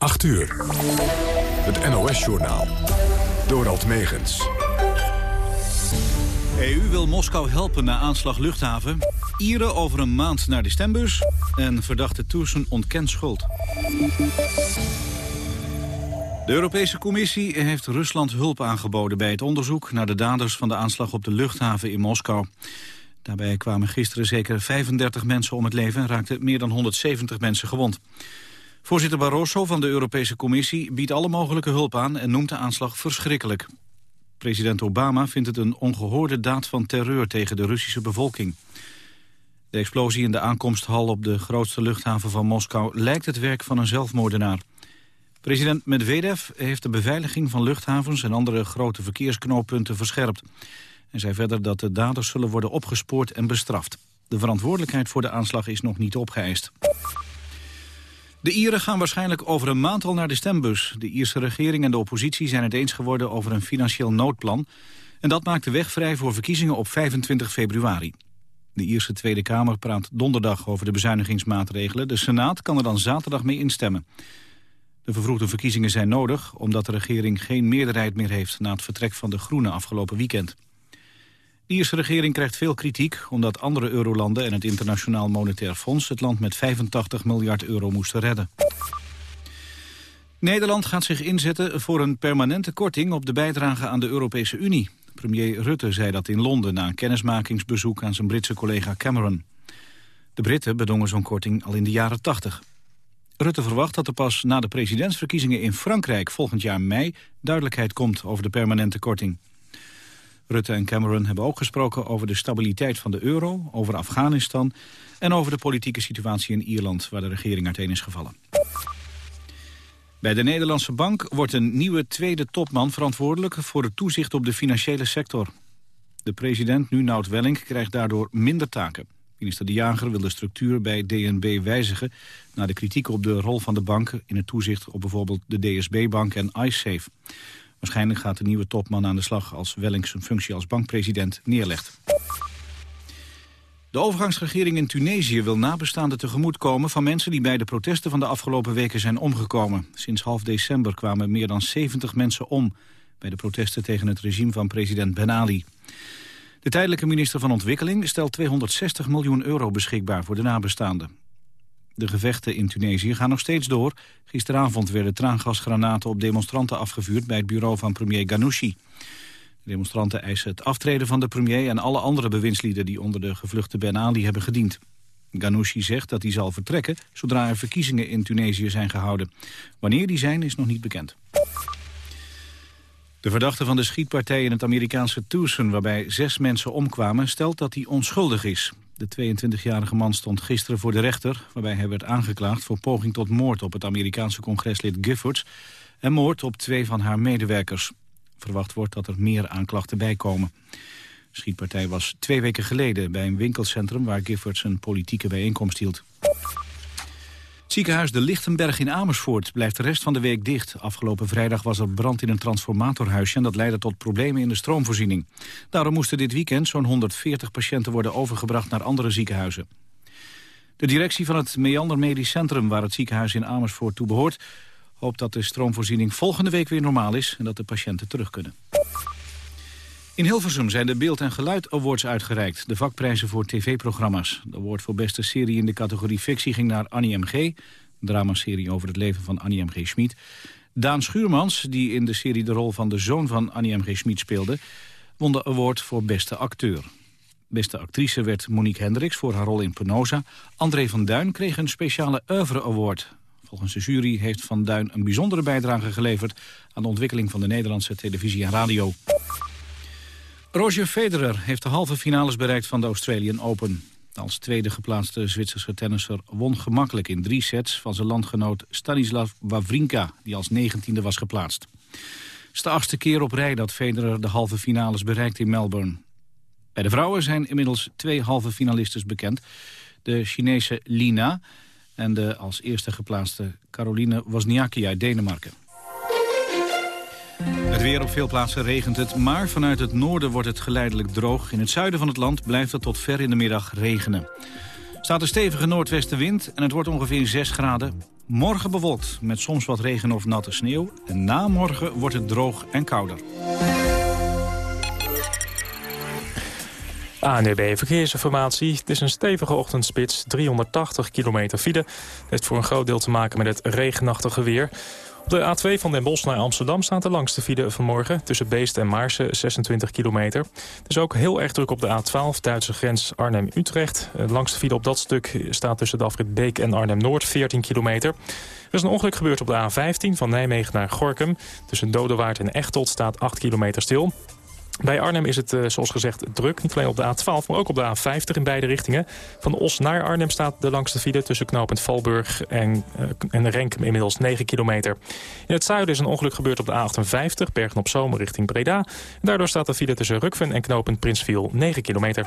8 uur. Het NOS-journaal. Dorald Megens. EU wil Moskou helpen na aanslag luchthaven. Ieren over een maand naar de stembus. En verdachte Toersen ontkent schuld. De Europese Commissie heeft Rusland hulp aangeboden bij het onderzoek naar de daders van de aanslag op de luchthaven in Moskou. Daarbij kwamen gisteren zeker 35 mensen om het leven en raakten meer dan 170 mensen gewond. Voorzitter Barroso van de Europese Commissie biedt alle mogelijke hulp aan en noemt de aanslag verschrikkelijk. President Obama vindt het een ongehoorde daad van terreur tegen de Russische bevolking. De explosie in de aankomsthal op de grootste luchthaven van Moskou lijkt het werk van een zelfmoordenaar. President Medvedev heeft de beveiliging van luchthavens en andere grote verkeersknooppunten verscherpt. En zei verder dat de daders zullen worden opgespoord en bestraft. De verantwoordelijkheid voor de aanslag is nog niet opgeëist. De Ieren gaan waarschijnlijk over een maand al naar de stembus. De Ierse regering en de oppositie zijn het eens geworden over een financieel noodplan. En dat maakt de weg vrij voor verkiezingen op 25 februari. De Ierse Tweede Kamer praat donderdag over de bezuinigingsmaatregelen. De Senaat kan er dan zaterdag mee instemmen. De vervroegde verkiezingen zijn nodig omdat de regering geen meerderheid meer heeft... na het vertrek van de Groenen afgelopen weekend. De Ierse regering krijgt veel kritiek omdat andere eurolanden en het Internationaal Monetair Fonds het land met 85 miljard euro moesten redden. Nederland gaat zich inzetten voor een permanente korting op de bijdrage aan de Europese Unie. Premier Rutte zei dat in Londen na een kennismakingsbezoek aan zijn Britse collega Cameron. De Britten bedongen zo'n korting al in de jaren 80. Rutte verwacht dat er pas na de presidentsverkiezingen in Frankrijk volgend jaar mei duidelijkheid komt over de permanente korting. Rutte en Cameron hebben ook gesproken over de stabiliteit van de euro, over Afghanistan en over de politieke situatie in Ierland, waar de regering uiteen is gevallen. Bij de Nederlandse Bank wordt een nieuwe tweede topman verantwoordelijk voor het toezicht op de financiële sector. De president, nu Nout Welling, krijgt daardoor minder taken. Minister De Jager wil de structuur bij DNB wijzigen... na de kritiek op de rol van de bank in het toezicht op bijvoorbeeld de DSB-bank en iSafe. Waarschijnlijk gaat de nieuwe topman aan de slag als Welling zijn functie als bankpresident neerlegt. De overgangsregering in Tunesië wil nabestaanden tegemoetkomen van mensen die bij de protesten van de afgelopen weken zijn omgekomen. Sinds half december kwamen meer dan 70 mensen om bij de protesten tegen het regime van president Ben Ali. De tijdelijke minister van Ontwikkeling stelt 260 miljoen euro beschikbaar voor de nabestaanden. De gevechten in Tunesië gaan nog steeds door. Gisteravond werden traangasgranaten op demonstranten afgevuurd... bij het bureau van premier Ghanouchi. De demonstranten eisen het aftreden van de premier... en alle andere bewindslieden die onder de gevluchte Ben Ali hebben gediend. Ghanouchi zegt dat hij zal vertrekken... zodra er verkiezingen in Tunesië zijn gehouden. Wanneer die zijn is nog niet bekend. De verdachte van de schietpartij in het Amerikaanse Tucson... waarbij zes mensen omkwamen, stelt dat hij onschuldig is. De 22-jarige man stond gisteren voor de rechter... waarbij hij werd aangeklaagd voor poging tot moord op het Amerikaanse congreslid Giffords... en moord op twee van haar medewerkers. Verwacht wordt dat er meer aanklachten bijkomen. De schietpartij was twee weken geleden bij een winkelcentrum... waar Giffords een politieke bijeenkomst hield. Ziekenhuis De Lichtenberg in Amersfoort blijft de rest van de week dicht. Afgelopen vrijdag was er brand in een transformatorhuisje... en dat leidde tot problemen in de stroomvoorziening. Daarom moesten dit weekend zo'n 140 patiënten worden overgebracht naar andere ziekenhuizen. De directie van het Meander Medisch Centrum, waar het ziekenhuis in Amersfoort toe behoort... hoopt dat de stroomvoorziening volgende week weer normaal is... en dat de patiënten terug kunnen. In Hilversum zijn de Beeld- en Geluid Awards uitgereikt. De vakprijzen voor tv-programma's. De award voor beste serie in de categorie fictie ging naar Annie M.G. Een dramaserie over het leven van Annie M.G. Schmid. Daan Schuurmans, die in de serie de rol van de zoon van Annie M.G. Schmid speelde... won de award voor beste acteur. Beste actrice werd Monique Hendricks voor haar rol in Penosa. André van Duin kreeg een speciale oeuvre award. Volgens de jury heeft Van Duin een bijzondere bijdrage geleverd... aan de ontwikkeling van de Nederlandse televisie en radio. Roger Federer heeft de halve finales bereikt van de Australian Open. Als tweede geplaatste Zwitserse tennisser won gemakkelijk in drie sets... van zijn landgenoot Stanislav Wawrinka, die als negentiende was geplaatst. Het is de achtste keer op rij dat Federer de halve finales bereikt in Melbourne. Bij de vrouwen zijn inmiddels twee halve finalistes bekend. De Chinese Lina en de als eerste geplaatste Caroline Wozniacki uit Denemarken. Het weer op veel plaatsen regent het, maar vanuit het noorden wordt het geleidelijk droog. In het zuiden van het land blijft het tot ver in de middag regenen. staat een stevige noordwestenwind en het wordt ongeveer 6 graden. Morgen bewolkt met soms wat regen of natte sneeuw. En na morgen wordt het droog en kouder. ANDB Verkeersinformatie. Het is een stevige ochtendspits, 380 kilometer file. Het heeft voor een groot deel te maken met het regenachtige weer. Op de A2 van Den Bosch naar Amsterdam staat de langste file vanmorgen... tussen Beest en Maarsen, 26 kilometer. Het is ook heel erg druk op de A12, Duitse grens Arnhem-Utrecht. De langste file op dat stuk staat tussen de afrit Beek en Arnhem-Noord, 14 kilometer. Er is een ongeluk gebeurd op de A15 van Nijmegen naar Gorkum. Tussen Dodewaard en Echteld staat 8 kilometer stil. Bij Arnhem is het, eh, zoals gezegd, druk. Niet alleen op de A12, maar ook op de A50 in beide richtingen. Van Os naar Arnhem staat de langste file tussen knooppunt Valburg en, uh, en Renkum inmiddels 9 kilometer. In het zuiden is een ongeluk gebeurd op de A58, Bergen op Zomer richting Breda. daardoor staat de file tussen Rukven en knooppunt Prinsviel 9 kilometer.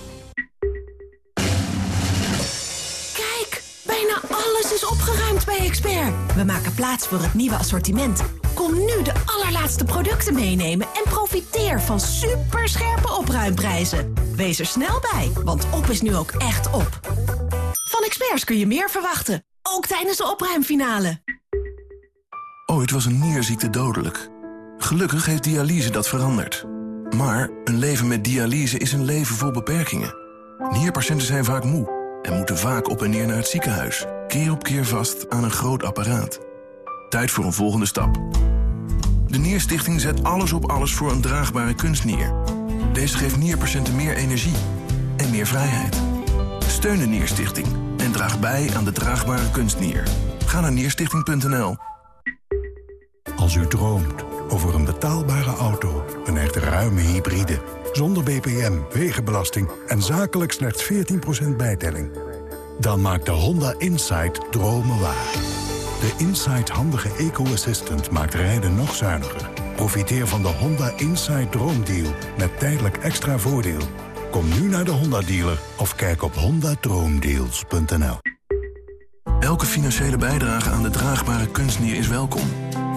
Bij Expert. We maken plaats voor het nieuwe assortiment. Kom nu de allerlaatste producten meenemen en profiteer van superscherpe opruimprijzen. Wees er snel bij, want op is nu ook echt op. Van experts kun je meer verwachten, ook tijdens de opruimfinale. Ooit was een nierziekte dodelijk. Gelukkig heeft dialyse dat veranderd. Maar een leven met dialyse is een leven vol beperkingen. Nierpatiënten zijn vaak moe en moeten vaak op en neer naar het ziekenhuis. Keer op keer vast aan een groot apparaat. Tijd voor een volgende stap. De Nierstichting zet alles op alles voor een draagbare kunstnier. Deze geeft nierpatiënten meer energie en meer vrijheid. Steun de Nierstichting en draag bij aan de draagbare kunstnier. Ga naar nierstichting.nl. Als u droomt over een betaalbare auto, een echt ruime hybride... zonder BPM, wegenbelasting en zakelijk slechts 14% bijtelling... dan maakt de Honda Insight dromen waar. De Insight handige eco-assistant maakt rijden nog zuiniger. Profiteer van de Honda Insight Droomdeal met tijdelijk extra voordeel. Kom nu naar de Honda-dealer of kijk op hondadroomdeals.nl. Elke financiële bijdrage aan de draagbare kunstnier is welkom.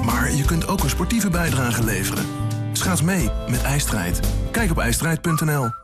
Maar je kunt ook een sportieve bijdrage leveren. Schaats mee met IJstrijd. Kijk op ijstrijd.nl.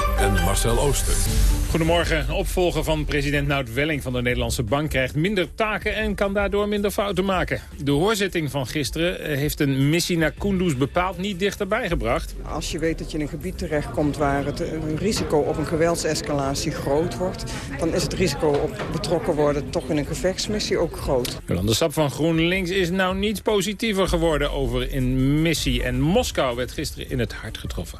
en Marcel Ooster. Goedemorgen. Opvolger van president Nout Welling van de Nederlandse Bank... krijgt minder taken en kan daardoor minder fouten maken. De hoorzitting van gisteren eh, heeft een missie naar Kunduz bepaald niet dichterbij gebracht. Als je weet dat je in een gebied terechtkomt waar het een risico op een geweldsescalatie groot wordt... dan is het risico op betrokken worden toch in een gevechtsmissie ook groot. De stap van GroenLinks is nou niet positiever geworden over een missie. En Moskou werd gisteren in het hart getroffen.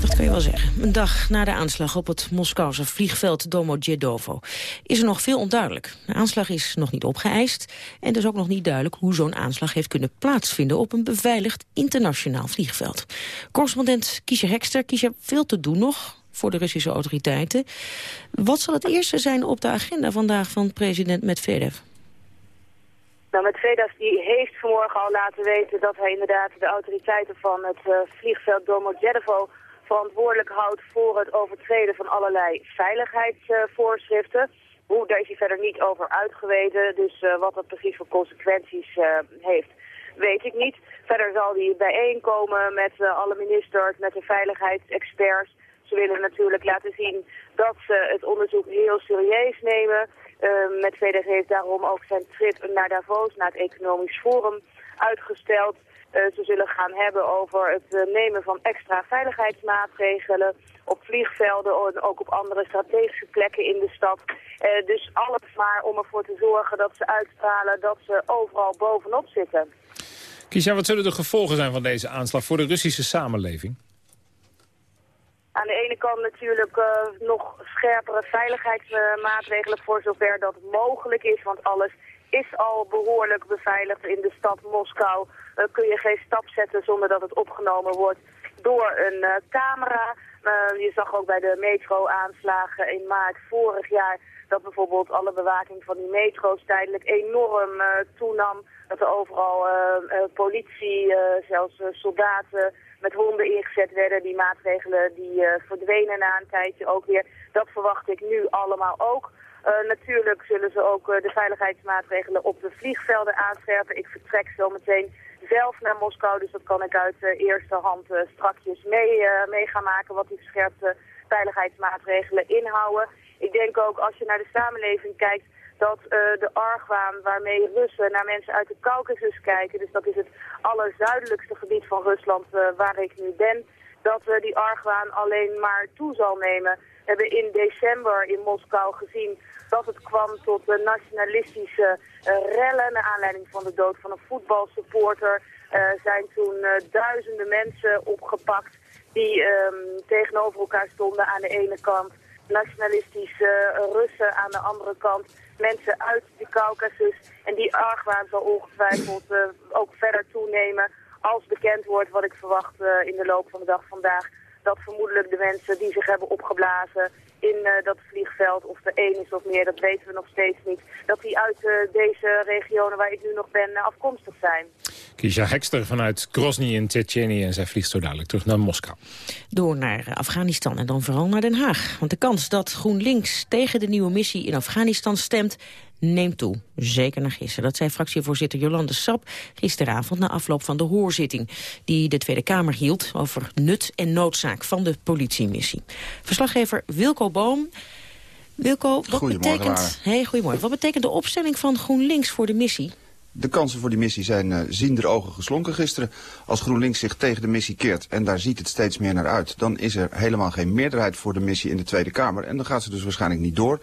Dat kun je wel zeggen. Een dag na de aanslag op het Moskouse vliegveld Domodedovo is er nog veel onduidelijk. De aanslag is nog niet opgeëist en is ook nog niet duidelijk hoe zo'n aanslag heeft kunnen plaatsvinden op een beveiligd internationaal vliegveld. Correspondent Kiesje Hekster, Kiesje, veel te doen nog voor de Russische autoriteiten. Wat zal het eerste zijn op de agenda vandaag van president Medvedev? Nou, Medvedev die heeft vanmorgen al laten weten dat hij inderdaad de autoriteiten van het uh, vliegveld Domodedovo verantwoordelijk houdt voor het overtreden van allerlei veiligheidsvoorschriften. Hoe, daar is hij verder niet over uitgewezen, dus uh, wat dat precies voor consequenties uh, heeft, weet ik niet. Verder zal hij bijeenkomen met uh, alle ministers, met de veiligheidsexperts. Ze willen natuurlijk laten zien dat ze het onderzoek heel serieus nemen. met VDG heeft daarom ook zijn trip naar Davos, naar het Economisch Forum, uitgesteld. Uh, ze zullen gaan hebben over het uh, nemen van extra veiligheidsmaatregelen op vliegvelden en ook op andere strategische plekken in de stad. Uh, dus alles maar om ervoor te zorgen dat ze uitstralen dat ze overal bovenop zitten. Kiesja, wat zullen de gevolgen zijn van deze aanslag voor de Russische samenleving? Aan de ene kant natuurlijk nog scherpere veiligheidsmaatregelen voor zover dat mogelijk is, want alles is al behoorlijk beveiligd in de stad Moskou. Uh, kun je geen stap zetten zonder dat het opgenomen wordt door een uh, camera. je zag ook bij de metro-aanslagen in maart vorig jaar dat bijvoorbeeld alle bewaking van die metro's tijdelijk enorm toenam. Dat er overal politie, zelfs soldaten met honden ingezet werden. Die maatregelen die verdwenen na een tijdje ook weer. Dat verwacht ik nu allemaal ook. Natuurlijk zullen ze ook de veiligheidsmaatregelen op de vliegvelden aanscherpen. Ik vertrek zo meteen zelf naar Moskou. Dus dat kan ik uit uh, eerste hand uh, strakjes mee, uh, mee gaan maken wat die verscherpte veiligheidsmaatregelen inhouden. Ik denk ook als je naar de samenleving kijkt dat de argwaan waarmee Russen naar mensen uit de Caucasus kijken, dus dat is het allerzuidelijkste gebied van Rusland waar ik nu ben, dat die argwaan alleen maar toe zal nemen. We hebben in december in Moskou gezien dat het kwam tot nationalistische uh, rellen. Naar aanleiding van de dood van een voetbalsupporter uh, zijn toen uh, duizenden mensen opgepakt die um, tegenover elkaar stonden aan de ene kant. Nationalistische Russen aan de andere kant. Mensen uit de Caucasus. En die argwaan zal ongetwijfeld ook verder toenemen als bekend wordt wat ik verwacht in de loop van de dag vandaag dat vermoedelijk de mensen die zich hebben opgeblazen in uh, dat vliegveld, of er één is of meer, dat weten we nog steeds niet, dat die uit uh, deze regionen waar ik nu nog ben uh, afkomstig zijn. Kisha Hekster vanuit Grozny in Tsjetsjenië en zij vliegt zo dadelijk terug naar Moskou. Door naar Afghanistan en dan vooral naar Den Haag. Want de kans dat GroenLinks tegen de nieuwe missie in Afghanistan stemt neemt toe. Zeker naar gisteren. Dat zei fractievoorzitter Jolande Sap gisteravond na afloop van de hoorzitting die de Tweede Kamer hield over nut en noodzaak van de politiemissie. Verslaggever Wilco Boom. Wilco, wat betekent, hey, goedemorgen. Wat betekent de opstelling van GroenLinks voor de missie? De kansen voor die missie zijn uh, ziender ogen geslonken gisteren. Als GroenLinks zich tegen de missie keert, en daar ziet het steeds meer naar uit... dan is er helemaal geen meerderheid voor de missie in de Tweede Kamer. En dan gaat ze dus waarschijnlijk niet door.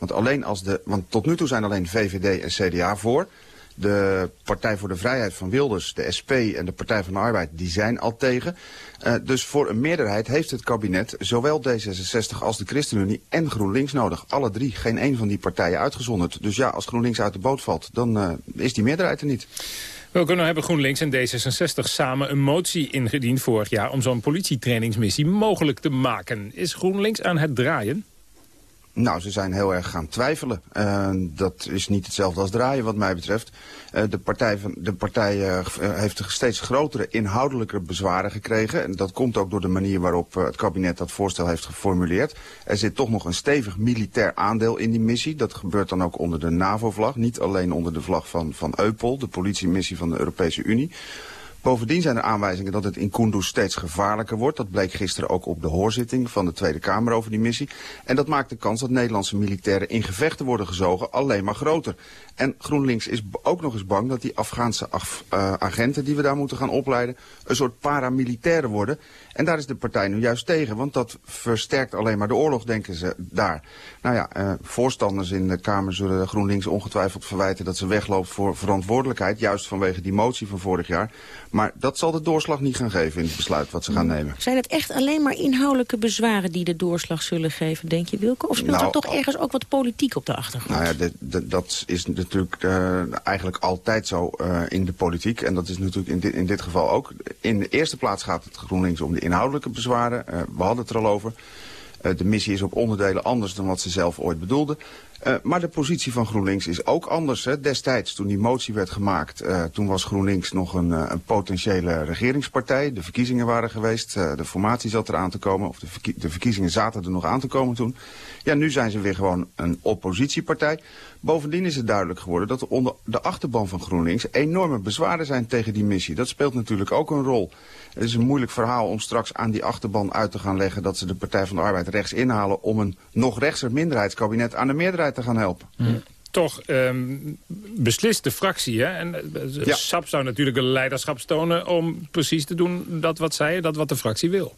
Want, alleen als de, want tot nu toe zijn alleen VVD en CDA voor. De Partij voor de Vrijheid van Wilders, de SP en de Partij van de Arbeid, die zijn al tegen. Uh, dus voor een meerderheid heeft het kabinet zowel D66 als de ChristenUnie en GroenLinks nodig. Alle drie, geen één van die partijen uitgezonderd. Dus ja, als GroenLinks uit de boot valt, dan uh, is die meerderheid er niet. Welke nou hebben GroenLinks en D66 samen een motie ingediend vorig jaar... om zo'n politietrainingsmissie mogelijk te maken. Is GroenLinks aan het draaien? Nou, ze zijn heel erg gaan twijfelen. Uh, dat is niet hetzelfde als draaien wat mij betreft. Uh, de partij, van, de partij uh, heeft steeds grotere inhoudelijke bezwaren gekregen. En dat komt ook door de manier waarop het kabinet dat voorstel heeft geformuleerd. Er zit toch nog een stevig militair aandeel in die missie. Dat gebeurt dan ook onder de NAVO-vlag. Niet alleen onder de vlag van, van EUPOL, de politiemissie van de Europese Unie. Bovendien zijn er aanwijzingen dat het in Kunduz steeds gevaarlijker wordt. Dat bleek gisteren ook op de hoorzitting van de Tweede Kamer over die missie. En dat maakt de kans dat Nederlandse militairen in gevechten worden gezogen alleen maar groter. En GroenLinks is ook nog eens bang dat die Afghaanse af, uh, agenten die we daar moeten gaan opleiden... een soort paramilitairen worden. En daar is de partij nu juist tegen, want dat versterkt alleen maar de oorlog, denken ze daar. Nou ja, uh, voorstanders in de Kamer zullen GroenLinks ongetwijfeld verwijten... dat ze wegloopt voor verantwoordelijkheid, juist vanwege die motie van vorig jaar. Maar dat zal de doorslag niet gaan geven in het besluit wat ze gaan nemen. Zijn het echt alleen maar inhoudelijke bezwaren die de doorslag zullen geven, denk je, Wilke? Of speelt nou, er toch ergens ook wat politiek op de achtergrond? Nou ja, de, de, dat is natuurlijk uh, eigenlijk altijd zo uh, in de politiek. En dat is natuurlijk in dit, in dit geval ook. In de eerste plaats gaat het GroenLinks om de inhoudelijke bezwaren. Uh, we hadden het er al over. Uh, de missie is op onderdelen anders dan wat ze zelf ooit bedoelden. Uh, maar de positie van GroenLinks is ook anders. Hè. Destijds, toen die motie werd gemaakt, uh, toen was GroenLinks nog een, uh, een, potentiële regeringspartij. De verkiezingen waren geweest, de formatie zat er aan te komen, of de, verkiezingen zaten er nog aan te komen toen. Ja, nu zijn ze weer gewoon een oppositiepartij. Bovendien is het duidelijk geworden dat er onder de achterban van GroenLinks enorme bezwaren zijn tegen die missie. Dat speelt natuurlijk ook een rol. Het is een moeilijk verhaal om straks aan die achterban uit te gaan leggen dat ze de Partij van de Arbeid rechts inhalen om een nog rechtser minderheidskabinet aan de meerderheid te gaan helpen. Toch um, beslist de fractie. Hè? En uh, ja. SAP zou natuurlijk een leiderschap tonen om precies te doen dat wat zij, dat wat de fractie wil.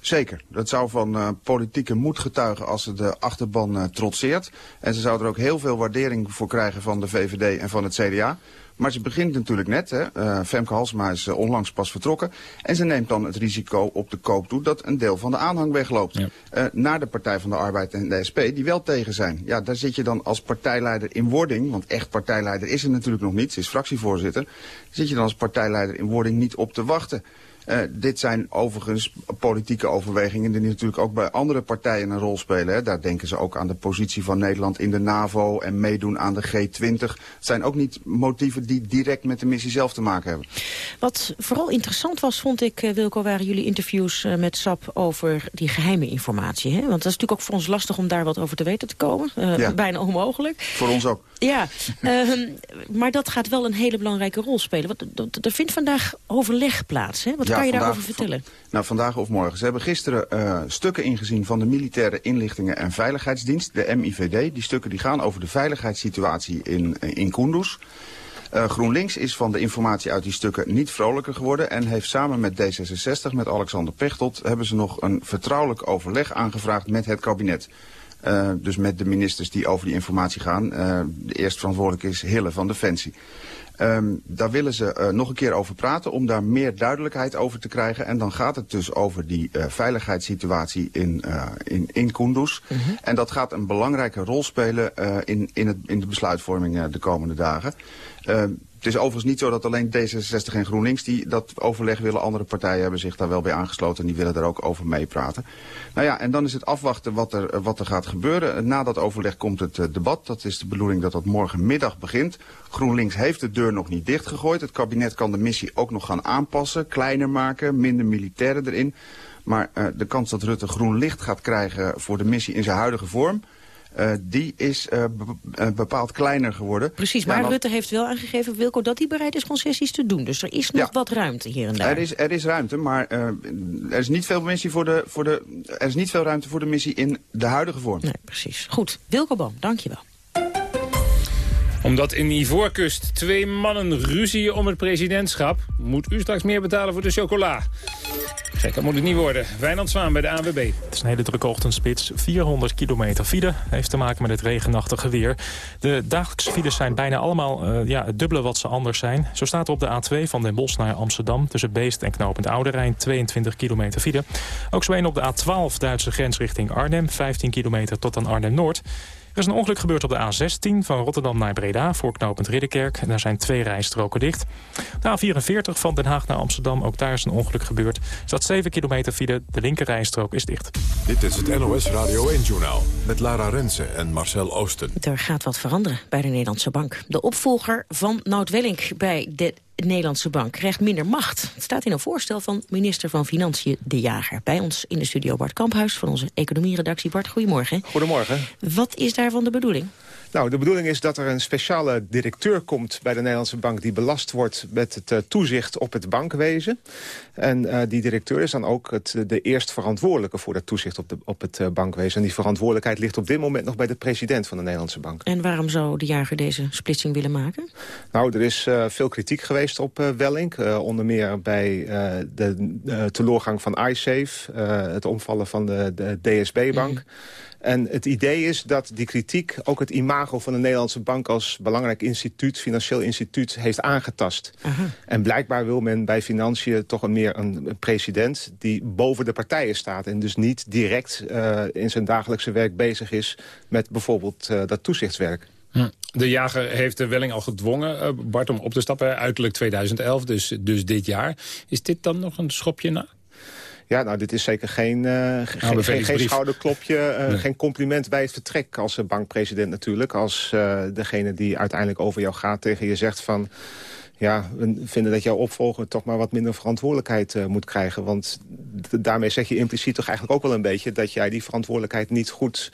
Zeker. Dat zou van uh, politieke moed getuigen als ze de achterban uh, trotseert. En ze zou er ook heel veel waardering voor krijgen van de VVD en van het CDA. Maar ze begint natuurlijk net. Hè. Uh, Femke Halsma is uh, onlangs pas vertrokken. En ze neemt dan het risico op de koop toe dat een deel van de aanhang wegloopt. Ja. Uh, naar de Partij van de Arbeid en de SP, die wel tegen zijn. Ja, daar zit je dan als partijleider in wording. Want echt partijleider is er natuurlijk nog niet. Ze is fractievoorzitter. Zit je dan als partijleider in wording niet op te wachten. Uh, dit zijn overigens politieke overwegingen die natuurlijk ook bij andere partijen een rol spelen. Hè. Daar denken ze ook aan de positie van Nederland in de NAVO en meedoen aan de G20. Het zijn ook niet motieven die direct met de missie zelf te maken hebben. Wat vooral interessant was, vond ik, uh, Wilco, waren jullie interviews uh, met SAP over die geheime informatie. Hè? Want dat is natuurlijk ook voor ons lastig om daar wat over te weten te komen. Ja. Bijna onmogelijk. Voor ons ook. Ja, ehm, maar dat gaat wel een hele belangrijke rol spelen. Want er vindt vandaag overleg plaats. Hè? Wat ja, kan je daarover vertellen? Nou, vandaag of morgen. Ze hebben gisteren uh, stukken ingezien van de Militaire Inlichtingen en Veiligheidsdienst, de MIVD. Die stukken die gaan over de veiligheidssituatie in, in Kunduz. Uh, GroenLinks is van de informatie uit die stukken niet vrolijker geworden... en heeft samen met D66, met Alexander Pechtold... hebben ze nog een vertrouwelijk overleg aangevraagd met het kabinet. Uh, dus met de ministers die over die informatie gaan. Uh, de eerst verantwoordelijk is Hille van Defensie. Um, daar willen ze uh, nog een keer over praten om daar meer duidelijkheid over te krijgen. En dan gaat het dus over die uh, veiligheidssituatie in, uh, in, in Kunduz. -hmm. En dat gaat een belangrijke rol spelen in, in, het, in de besluitvorming de komende dagen. Het is overigens niet zo dat alleen D66 en GroenLinks die dat overleg willen. Andere partijen hebben zich daar wel bij aangesloten en die willen daar ook over meepraten. Nou ja, en dan is het afwachten wat er, wat er gaat gebeuren. Na dat overleg komt het uh, debat. Dat is de bedoeling dat dat morgenmiddag begint. GroenLinks heeft de deur nog niet dichtgegooid. Het kabinet kan de missie ook nog gaan aanpassen, kleiner maken, minder militairen erin. Maar uh, de kans dat Rutte groen licht gaat krijgen voor de missie in zijn huidige vorm... Uh, die is uh, be bepaald kleiner geworden. Precies, maar ja, Rutte heeft wel aangegeven, Wilco, dat hij bereid is concessies te doen. Dus er is nog ja, wat ruimte hier en daar. Er is, er is ruimte, maar uh, er, is niet veel missie voor de, voor de, er is niet veel ruimte voor de missie in de huidige vorm. Nee, precies. Goed, Wilco Boom, dankjewel omdat in Ivoorkust twee mannen ruzien om het presidentschap... moet u straks meer betalen voor de chocola. Gekker moet het niet worden. Wijnand Zwaan bij de ANWB. Het is een hele drukke ochtendspits. 400 kilometer file. Heeft te maken met het regenachtige weer. De dagelijkse files zijn bijna allemaal uh, ja, het dubbele wat ze anders zijn. Zo staat er op de A2 van Den Bosch naar Amsterdam... tussen Beest en Knopend Oude Rijn 22 kilometer file. Ook zo een op de A12 Duitse grens richting Arnhem. 15 kilometer tot aan Arnhem-Noord. Er is een ongeluk gebeurd op de A16 van Rotterdam naar Breda... voor knooppunt Ridderkerk. En daar zijn twee rijstroken dicht. De A44 van Den Haag naar Amsterdam, ook daar is een ongeluk gebeurd. Er staat 7 kilometer file, de linker rijstrook is dicht. Dit is het NOS Radio 1-journaal met Lara Rensen en Marcel Oosten. Er gaat wat veranderen bij de Nederlandse Bank. De opvolger van Nout Welling bij de Nederlandse Bank krijgt minder macht. Het staat in een voorstel van minister van Financiën De Jager. Bij ons in de studio Bart Kamphuis van onze economieredactie. Bart, goedemorgen. Goedemorgen. Wat is daarvan de bedoeling? Nou, de bedoeling is dat er een speciale directeur komt bij de Nederlandse bank... die belast wordt met het uh, toezicht op het bankwezen. En uh, die directeur is dan ook het, de eerst verantwoordelijke voor dat toezicht op, de, op het uh, bankwezen. En die verantwoordelijkheid ligt op dit moment nog bij de president van de Nederlandse bank. En waarom zou de jager deze splitsing willen maken? Nou, er is veel kritiek geweest op Wellink. onder meer bij de teleurgang van iSafe, het omvallen van de, de DSB-bank... Mm. En het idee is dat die kritiek ook het imago van de Nederlandse bank... als belangrijk instituut, financieel instituut, heeft aangetast. Aha. En blijkbaar wil men bij financiën toch een meer een, president... die boven de partijen staat en dus niet direct uh, in zijn dagelijkse werk bezig is... met bijvoorbeeld uh, dat toezichtswerk. Hm. De jager heeft de Welling al gedwongen, uh, Bart, om op te stappen. Uiterlijk 2011, dus, dus dit jaar. Is dit dan nog een schopje na? Ja, nou, dit is zeker geen, uh, geen, geen, geen, schouderklopje, uh, nee. geen compliment bij het vertrek als bankpresident natuurlijk. Als uh, degene die uiteindelijk over jou gaat tegen je zegt van... ja, we vinden dat jouw opvolger toch maar wat minder verantwoordelijkheid uh, moet krijgen. Want daarmee zeg je impliciet toch eigenlijk ook wel een beetje... dat jij die verantwoordelijkheid niet goed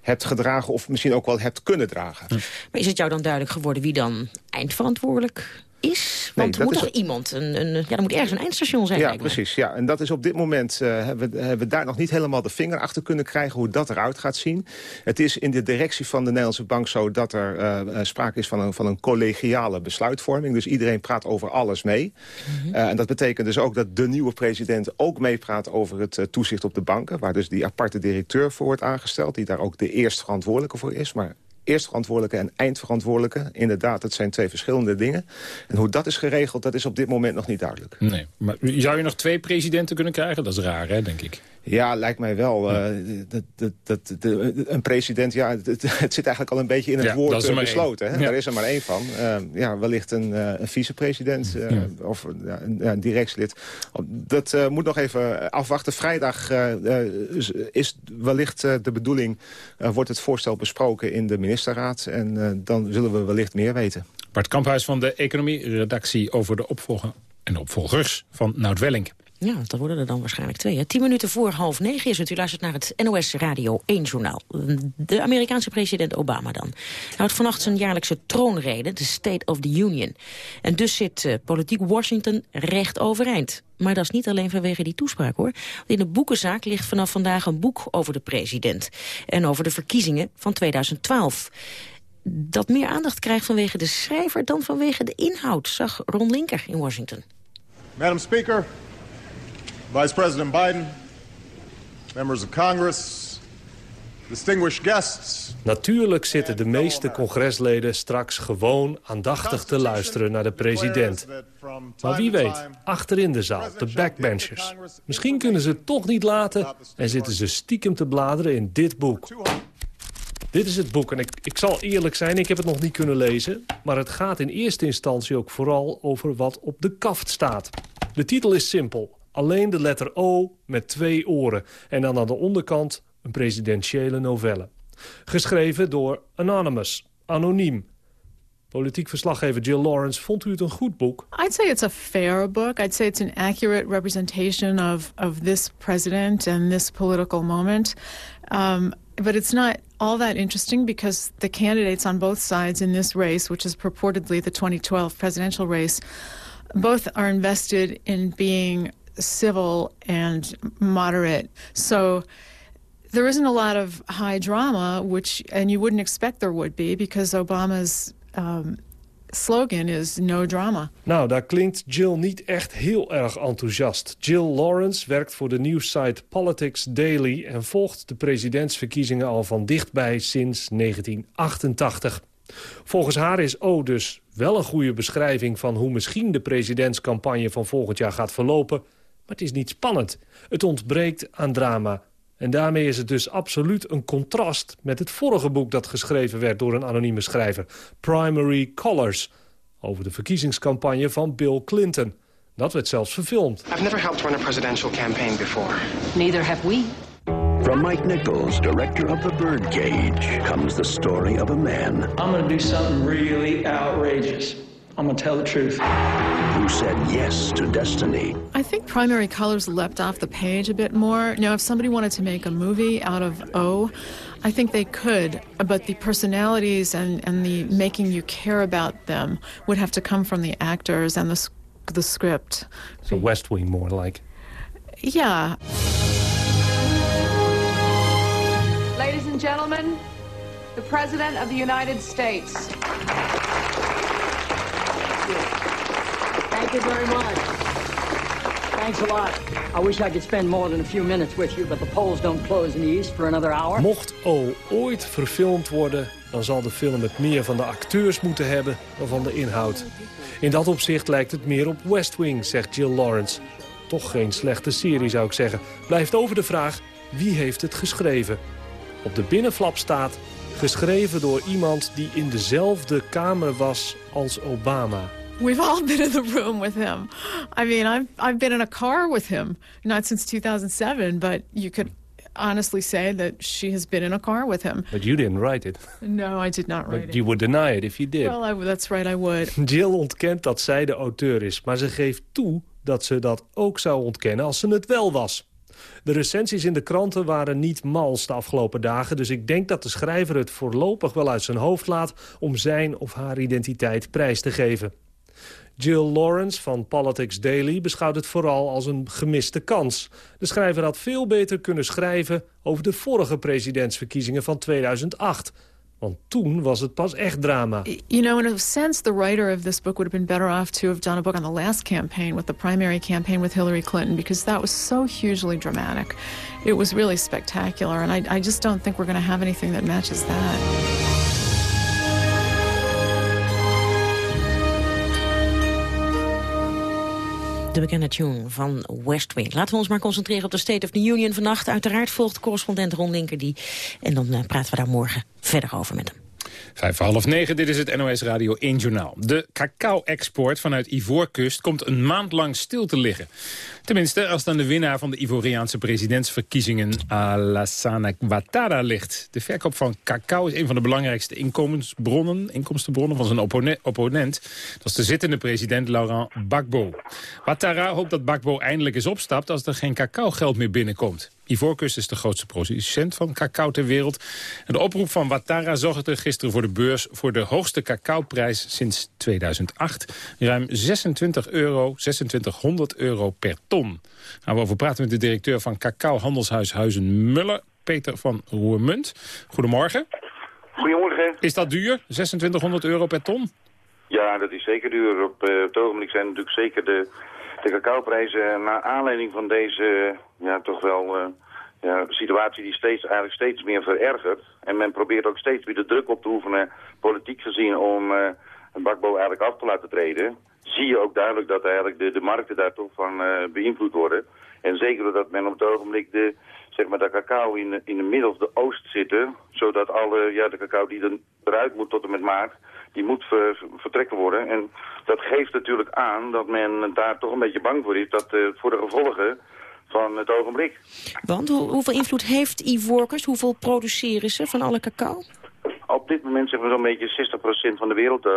hebt gedragen of misschien ook wel hebt kunnen dragen. Maar is het jou dan duidelijk geworden wie dan eindverantwoordelijk is? Want nee, er moet toch iemand, een, een, ja, er moet ergens een eindstation zijn. Ja, precies. Ja. En dat is op dit moment, uh, hebben, we, hebben we daar nog niet helemaal de vinger achter kunnen krijgen... hoe dat eruit gaat zien. Het is in de directie van de Nederlandse Bank zo dat er uh, sprake is van een, van een collegiale besluitvorming. Dus iedereen praat over alles mee. Mm -hmm. uh, en dat betekent dus ook dat de nieuwe president ook meepraat over het toezicht op de banken. Waar dus die aparte directeur voor wordt aangesteld. Die daar ook de eerst verantwoordelijke voor is. Maar eerstverantwoordelijke en eindverantwoordelijke. Inderdaad, dat zijn twee verschillende dingen. En hoe dat is geregeld, dat is op dit moment nog niet duidelijk. Nee, maar zou je nog twee presidenten kunnen krijgen? Dat is raar, hè, denk ik. Ja, lijkt mij wel. Uh, dat, dat, dat, de, een president, ja, het, het, zit eigenlijk al een beetje in het woord uh, besloten. Hè? Ja. Daar is er maar één van. Uh, ja, wellicht een, een vicepresident of een ja, directielid. Dat moet nog even afwachten. Vrijdag is wellicht de bedoeling, wordt het voorstel besproken in de ministerraad. En dan zullen we wellicht meer weten. Bart Kamphuis van de Economie-redactie over de opvolger en opvolgers van Nout Welling. Ja, dat worden er dan waarschijnlijk twee. Hè? Tien minuten voor half negen is het. U luistert naar het NOS Radio 1 journaal. De Amerikaanse president Obama dan. Hij houdt vannacht zijn jaarlijkse troonrede, de State of the Union. En dus zit uh, politiek Washington recht overeind. Maar dat is niet alleen vanwege die toespraak, hoor. In de boekenzaak ligt vanaf vandaag een boek over de president. En over de verkiezingen van 2012 dat meer aandacht krijgt vanwege de schrijver dan vanwege de inhoud, zag Ron Linker in Washington. Madam Speaker, Vice President Biden, members of Congress, distinguished guests. Natuurlijk zitten de meeste congresleden straks gewoon aandachtig te luisteren naar de president. Maar wie weet, achterin de zaal, de backbenchers. Misschien kunnen ze het toch niet laten en zitten ze stiekem te bladeren in dit boek. Dit is het boek en ik, ik zal eerlijk zijn, ik heb het nog niet kunnen lezen... maar het gaat in eerste instantie ook vooral over wat op de kaft staat. De titel is simpel. Alleen de letter O met twee oren. En dan aan de onderkant een presidentiële novelle. Geschreven door Anonymous, anoniem. Politiek verslaggever Jill Lawrence, vond u het een goed boek? I'd say it's a fair book. I'd say it's an accurate representation of, of this president and this political moment. Um, but it's not all that interesting because the candidates on both sides in this race, which is purportedly the 2012 presidential race, both are invested in being civil and moderate. So there isn't a lot of high drama, which, and you wouldn't expect there would be because Obama's um, slogan is no drama. Nou, daar klinkt Jill niet echt heel erg enthousiast. Jill Lawrence werkt voor de nieuwssite Politics Daily... en volgt de presidentsverkiezingen al van dichtbij sinds 1988. Volgens haar is O dus wel een goede beschrijving van hoe misschien de presidentscampagne van volgend jaar gaat verlopen. Maar het is niet spannend. Het ontbreekt aan drama. En daarmee is het dus absoluut een contrast met het vorige boek dat geschreven werd door een anonieme schrijver. Primary Colors. Over de verkiezingscampagne van Bill Clinton. Dat werd zelfs verfilmd. I've never helped run a presidential campaign before. Neither have we. From Mike Nichols, director of The Birdcage, comes the story of a man. I'm going to do something really outrageous. I'm going to tell the truth. Who said yes to destiny? I think primary colors leapt off the page a bit more. Now, if somebody wanted to make a movie out of O, I think they could, but the personalities and, and the making you care about them would have to come from the actors and the, the script. So West Wing more like. Yeah. Ladies and gentlemen, the President of the United States. Thank you a lot. I wish I could spend more than a few minutes with you, but the polls don't close in the east for another hour. Mocht O ooit verfilmd worden, dan zal de film het meer van de acteurs moeten hebben dan van de inhoud. In dat opzicht lijkt het meer op West Wing, zegt Jill Lawrence. Toch geen slechte serie, zou ik zeggen. Blijft over de vraag, wie heeft het geschreven? Op de binnenflap staat, geschreven door iemand die in dezelfde kamer was als Obama. We've all been in the room with him. I mean, I've, I've been in a car with him, not since 2007, but you could honestly say that she has been in a car with him. But you didn't write it. No, I did not write But it. you would deny it if you did. Well, I, that's right, I would. Jill ontkent dat zij de auteur is, maar ze geeft toe dat ze dat ook zou ontkennen als ze het wel was. De recensies in de kranten waren niet mals de afgelopen dagen... dus ik denk dat de schrijver het voorlopig wel uit zijn hoofd laat... om zijn of haar identiteit prijs te geven. Jill Lawrence van Politics Daily beschouwt het vooral als een gemiste kans. De schrijver had veel beter kunnen schrijven over de vorige presidentsverkiezingen van 2008... Want toen was het pas echt drama. You know, in a sense, the writer of this book would have been better off to have done a book on the last campaign with the primary campaign with Hillary Clinton because that was so hugely dramatic. It was really spectacular, and I, I just don't think we're going to have anything that matches that. De bekende tune van West Wing. Laten we ons maar concentreren op de State of the Union vannacht. Uiteraard volgt correspondent Ron Linker die. En dan uh, praten we daar morgen verder over met hem. Vijf voor half negen, dit is het NOS Radio 1 Journaal. De cacao-export vanuit Ivoorkust komt een maand lang stil te liggen. Tenminste, als dan de winnaar van de Ivoriaanse presidentsverkiezingen Alassane Ouattara ligt. De verkoop van cacao is een van de belangrijkste inkomensbronnen, inkomstenbronnen van zijn opponent. Dat is de zittende president Laurent Gbagbo. Ouattara hoopt dat Gbagbo eindelijk eens opstapt als er geen cacao-geld meer binnenkomt. Ivoorkust is de grootste producent van cacao ter wereld. En de oproep van Ouattara zorgde gisteren voor de beurs... voor de hoogste cacaoprijs sinds 2008. Ruim 26 euro, 2600 euro per ton. Gaan we over praten met de directeur van Cacao Handelshuis Huizen Muller... Peter van Roermunt. Goedemorgen. Goedemorgen. Is dat duur, 2600 euro per ton? Ja, dat is zeker duur. Op uh, het ogenblik zijn natuurlijk zeker de de cacaoprijzen naar aanleiding van deze ja, toch wel uh, ja, situatie die steeds, eigenlijk steeds meer verergert. En men probeert ook steeds weer de druk op te oefenen, politiek gezien, om uh, bakbo eigenlijk af te laten treden. Zie je ook duidelijk dat eigenlijk de, de markten daar toch van beïnvloed worden. En zeker doordat men op het ogenblik de, zeg maar, de cacao in in de midden of de oost zitten. Zodat alle, ja, de cacao die er, eruit moet tot en met maart, die moet ver, vertrekken worden. En dat geeft natuurlijk aan dat men daar toch een beetje bang voor is. Dat uh, voor de gevolgen van het ogenblik. Want hoe, hoeveel invloed heeft Ivoorkust? Hoeveel produceren ze van alle cacao? Op dit moment zeggen we zo'n beetje 60% van de wereld uh,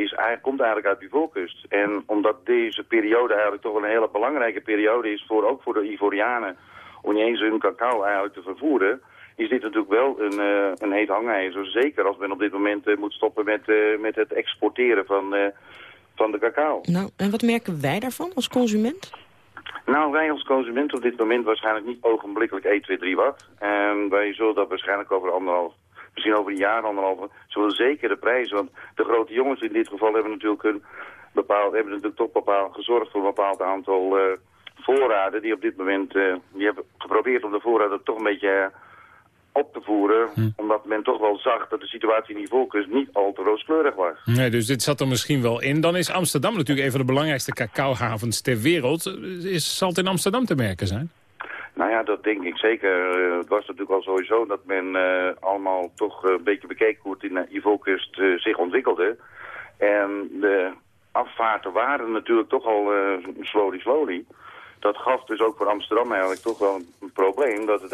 is, komt eigenlijk uit Ivoorkust. En omdat deze periode eigenlijk toch een hele belangrijke periode is, voor, ook voor de Ivorianen, om niet eens hun cacao eigenlijk te vervoeren, is dit natuurlijk wel een, uh, een heet hangijzer. Zeker als men op dit moment uh, moet stoppen met, uh, met het exporteren van, van de cacao. Nou, en wat merken wij daarvan als consument? Nou, wij als consument op dit moment waarschijnlijk niet ogenblikkelijk 1, 2, 3 watt. En wij zullen dat waarschijnlijk over anderhalf, misschien over een jaar, anderhalf, zullen zeker de prijzen. Want de grote jongens in dit geval hebben natuurlijk een bepaald, hebben natuurlijk toch bepaald gezorgd voor een bepaald aantal voorraden die op dit moment, die hebben geprobeerd om de voorraden toch een beetje op te voeren. Hm. Omdat men toch wel zag dat de situatie in die volkers niet al te rooskleurig was. Nee, dus dit zat er misschien wel in. Dan is Amsterdam natuurlijk een van de belangrijkste cacaohavens ter wereld. Is, zal het in Amsterdam te merken zijn? Nou ja, dat denk ik zeker. Uh, het was natuurlijk al sowieso dat men uh, allemaal toch een beetje bekeken hoe het in Ivoorkust zich ontwikkelde. En de afvaarten waren natuurlijk toch al slowly slowly. Dat gaf dus ook voor Amsterdam eigenlijk toch wel een probleem dat het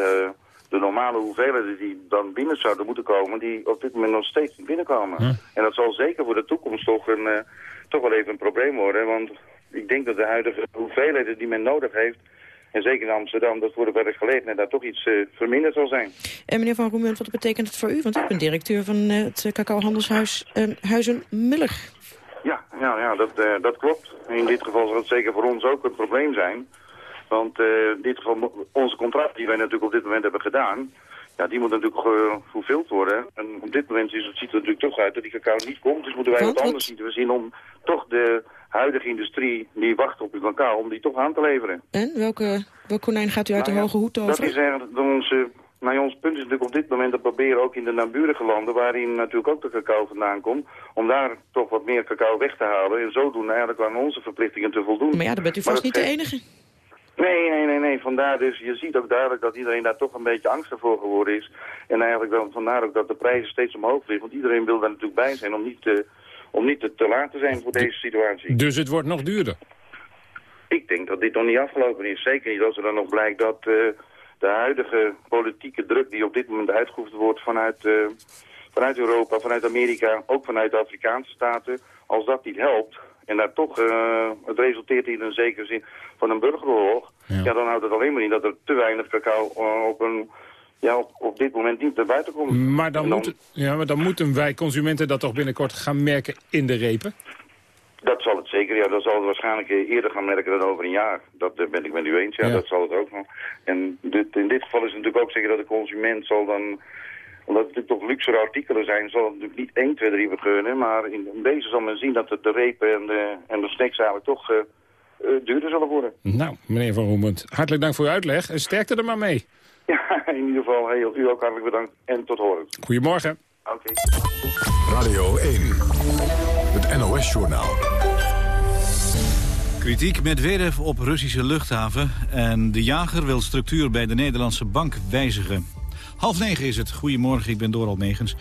de normale hoeveelheden die dan binnen zouden moeten komen, die op dit moment nog steeds niet binnenkomen. En dat zal zeker voor de toekomst toch, een, uh, toch wel even een probleem worden, want ik denk dat de huidige hoeveelheden die men nodig heeft, en zeker in Amsterdam, dat voor de werkgelegenheid daar toch iets uh, verminderd zal zijn. En meneer Van Roemunt, wat betekent het voor u? Want u bent directeur van uh, het cacaohandelshuis uh, Huizen Muller. Ja, ja, ja dat, dat klopt. In dit geval zal het zeker voor ons ook een probleem zijn. Want uh, in dit geval, onze contract die wij natuurlijk op dit moment hebben gedaan... Ja, die moet natuurlijk vervuld worden. En op dit moment is het, ziet het natuurlijk toch uit dat die cacao niet komt. Dus moeten wij wat anders zien te zien om toch de huidige industrie die wacht op die cacao... om die toch aan te leveren. En welke, welk konijn gaat u uit nou de hoge hoed over? Dat is eigenlijk onze... Nou, ons punt is natuurlijk op dit moment dat proberen ook in de naburige landen, waarin natuurlijk ook de cacao vandaan komt, om daar toch wat meer cacao weg te halen en zodoende eigenlijk aan onze verplichtingen te voldoen. Maar ja, dan bent u vast niet de enige. Nee, nee, nee, nee. Vandaar dus, je ziet ook duidelijk dat iedereen daar toch een beetje angstig voor geworden is. En eigenlijk dan vandaar ook dat de prijzen steeds omhoog vliegen. Want iedereen wil daar natuurlijk bij zijn om niet, te, om niet te, te laat te zijn voor deze situatie. Dus het wordt nog duurder? Ik denk dat dit nog niet afgelopen is. Zeker niet als er dan nog blijkt dat uh, de huidige politieke druk die op dit moment uitgeoefend wordt vanuit, uh, vanuit Europa, vanuit Amerika, ook vanuit de Afrikaanse staten, als dat niet helpt, en daar toch, uh, het resulteert in een zekere zin van een burgeroorlog. Ja. ja. dan houdt het alleen maar in dat er te weinig cacao uh, op een... Ja, op, op, dit moment niet naar buiten komt. Maar dan, dan, moet, ja, maar dan moeten wij consumenten dat toch binnenkort gaan merken in de repen? Dat zal het zeker, ja. Dat zal het waarschijnlijk eerder gaan merken dan over een jaar. Dat ben ik met u eens, ja, ja, dat zal het ook nog. En dit, in dit geval is het natuurlijk ook zeker dat de consument zal dan omdat het natuurlijk toch luxere artikelen zijn, zal het natuurlijk niet 1, 2, 3 begunnen. Maar in deze zal men zien dat de, de repen en de, en de snacks eigenlijk toch uh, uh, duurder zullen worden. Nou, meneer Van Roemond, hartelijk dank voor uw uitleg en sterkte er maar mee. Ja, in ieder geval heel, u ook hartelijk bedankt en tot horen. Goedemorgen. Oké. Okay. Radio 1, het NOS-journaal. Kritiek met Medvedev op Russische luchthaven. En de jager wil structuur bij de Nederlandse bank wijzigen. Half negen is het. Goedemorgen, ik ben Doral Megens.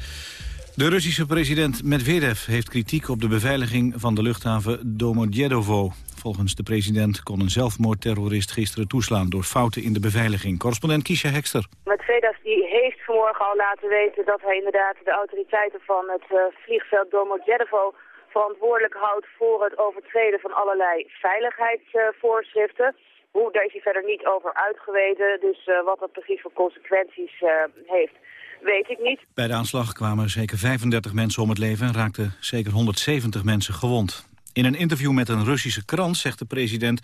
De Russische president Medvedev heeft kritiek op de beveiliging van de luchthaven Domodedovo. Volgens de president kon een zelfmoordterrorist gisteren toeslaan door fouten in de beveiliging. Correspondent Kisha Hekster. Medvedev heeft vanmorgen al laten weten dat hij inderdaad de autoriteiten van het uh, vliegveld Domodedovo verantwoordelijk houdt voor het overtreden van allerlei veiligheidsvoorschriften. Hoe, daar is hij verder niet over uitgeweten, dus uh, wat dat precies voor consequenties uh, heeft, weet ik niet. Bij de aanslag kwamen zeker 35 mensen om het leven en raakten zeker 170 mensen gewond. In een interview met een Russische krant zegt de president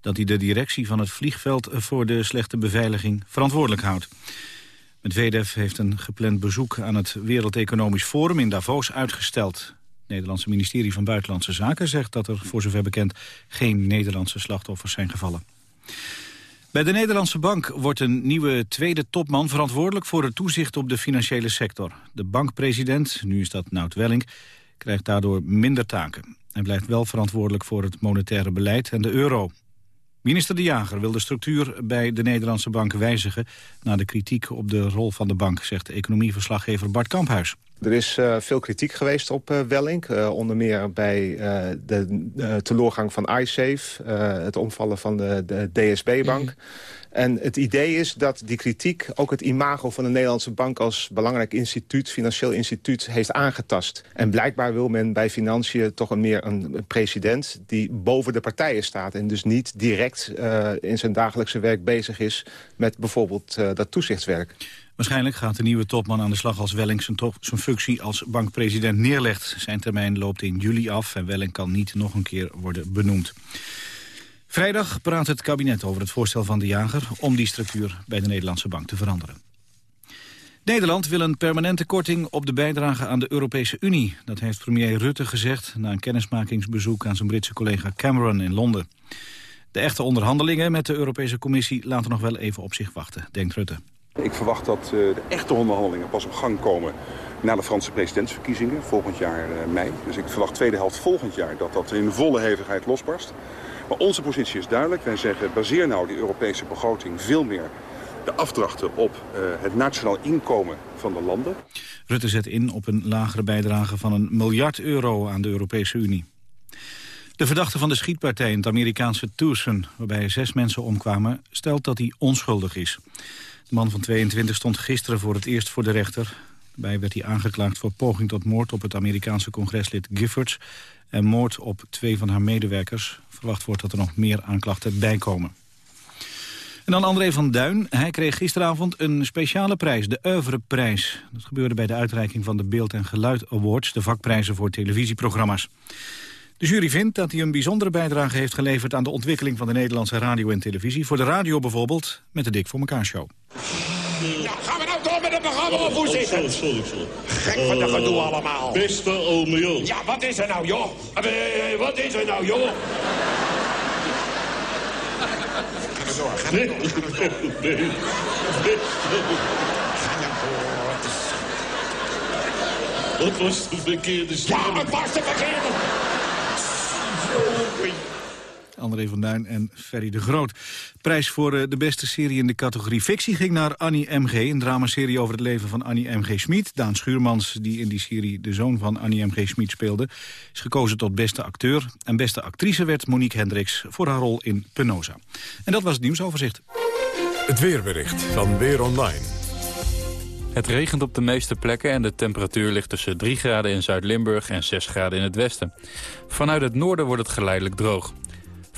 dat hij de directie van het vliegveld voor de slechte beveiliging verantwoordelijk houdt. Medvedev heeft een gepland bezoek aan het Wereld Economisch Forum in Davos uitgesteld. Het Nederlandse ministerie van Buitenlandse Zaken zegt dat er voor zover bekend geen Nederlandse slachtoffers zijn gevallen. Bij de Nederlandse Bank wordt een nieuwe tweede topman verantwoordelijk voor het toezicht op de financiële sector. De bankpresident, nu is dat Nout Welling, krijgt daardoor minder taken. Hij blijft wel verantwoordelijk voor het monetaire beleid en de euro. Minister De Jager wil de structuur bij de Nederlandse Bank wijzigen... na de kritiek op de rol van de bank, zegt economieverslaggever Bart Kamphuis. Er is uh, veel kritiek geweest op uh, Wellink. Uh, onder meer bij de teleurgang van iSafe, het omvallen van de, de DSB-bank. Mm. En het idee is dat die kritiek ook het imago van de Nederlandse bank... als belangrijk instituut, financieel instituut, heeft aangetast. En blijkbaar wil men bij financiën toch een meer een president... die boven de partijen staat en dus niet direct in zijn dagelijkse werk bezig is... met bijvoorbeeld dat toezichtswerk. Waarschijnlijk gaat de nieuwe topman aan de slag als Welling zijn, zijn functie als bankpresident neerlegt. Zijn termijn loopt in juli af en Welling kan niet nog een keer worden benoemd. Vrijdag praat het kabinet over het voorstel van de jager om die structuur bij de Nederlandse bank te veranderen. Nederland wil een permanente korting op de bijdrage aan de Europese Unie. Dat heeft premier Rutte gezegd na een kennismakingsbezoek aan zijn Britse collega Cameron in Londen. De echte onderhandelingen met de Europese Commissie laten nog wel even op zich wachten, denkt Rutte. Ik verwacht dat uh, de echte onderhandelingen pas op gang komen na de Franse presidentsverkiezingen volgend jaar uh, mei. Dus ik verwacht tweede helft volgend jaar dat dat in volle hevigheid losbarst. Maar onze positie is duidelijk. Wij zeggen baseer nou die Europese begroting veel meer de afdrachten op uh, het nationaal inkomen van de landen. Rutte zet in op een lagere bijdrage van een miljard euro aan de Europese Unie. De verdachte van de schietpartij in het Amerikaanse Tucson, waarbij zes mensen omkwamen, stelt dat hij onschuldig is. De man van 22 stond gisteren voor het eerst voor de rechter. Daarbij werd hij aangeklaagd voor poging tot moord op het Amerikaanse congreslid Giffords... en moord op twee van haar medewerkers. Verwacht wordt dat er nog meer aanklachten bijkomen. En dan André van Duin. Hij kreeg gisteravond een speciale prijs, de Oeuvreprijs. Dat gebeurde bij de uitreiking van de Beeld en Geluid Awards... de vakprijzen voor televisieprogramma's. De jury vindt dat hij een bijzondere bijdrage heeft geleverd... aan de ontwikkeling van de Nederlandse radio en televisie. Voor de radio bijvoorbeeld, met de Dik voor elkaar show. Ja, gaan we nou door met het programma of hoe zit het? Sorry, sorry. Gek van de gedoe allemaal. Beste ome Ja, wat is er nou, joh? Wat is er nou, joh? Ga door, ga maar door. Nee, nee. Door. Wat was de verkeerde stem? Ja, wat was de verkeerde André van Duin en Ferry de Groot. Prijs voor eh, de beste serie in de categorie fictie ging naar Annie M.G. Een dramaserie over het leven van Annie M.G. Schmid. Daan Schuurmans, die in die serie de zoon van Annie M.G. Schmid speelde... is gekozen tot beste acteur. En beste actrice werd Monique Hendricks voor haar rol in Penosa. En dat was het nieuwsoverzicht. Het weerbericht van Weer Online. Het regent op de meeste plekken en de temperatuur ligt tussen 3 graden in Zuid-Limburg en 6 graden in het westen. Vanuit het noorden wordt het geleidelijk droog.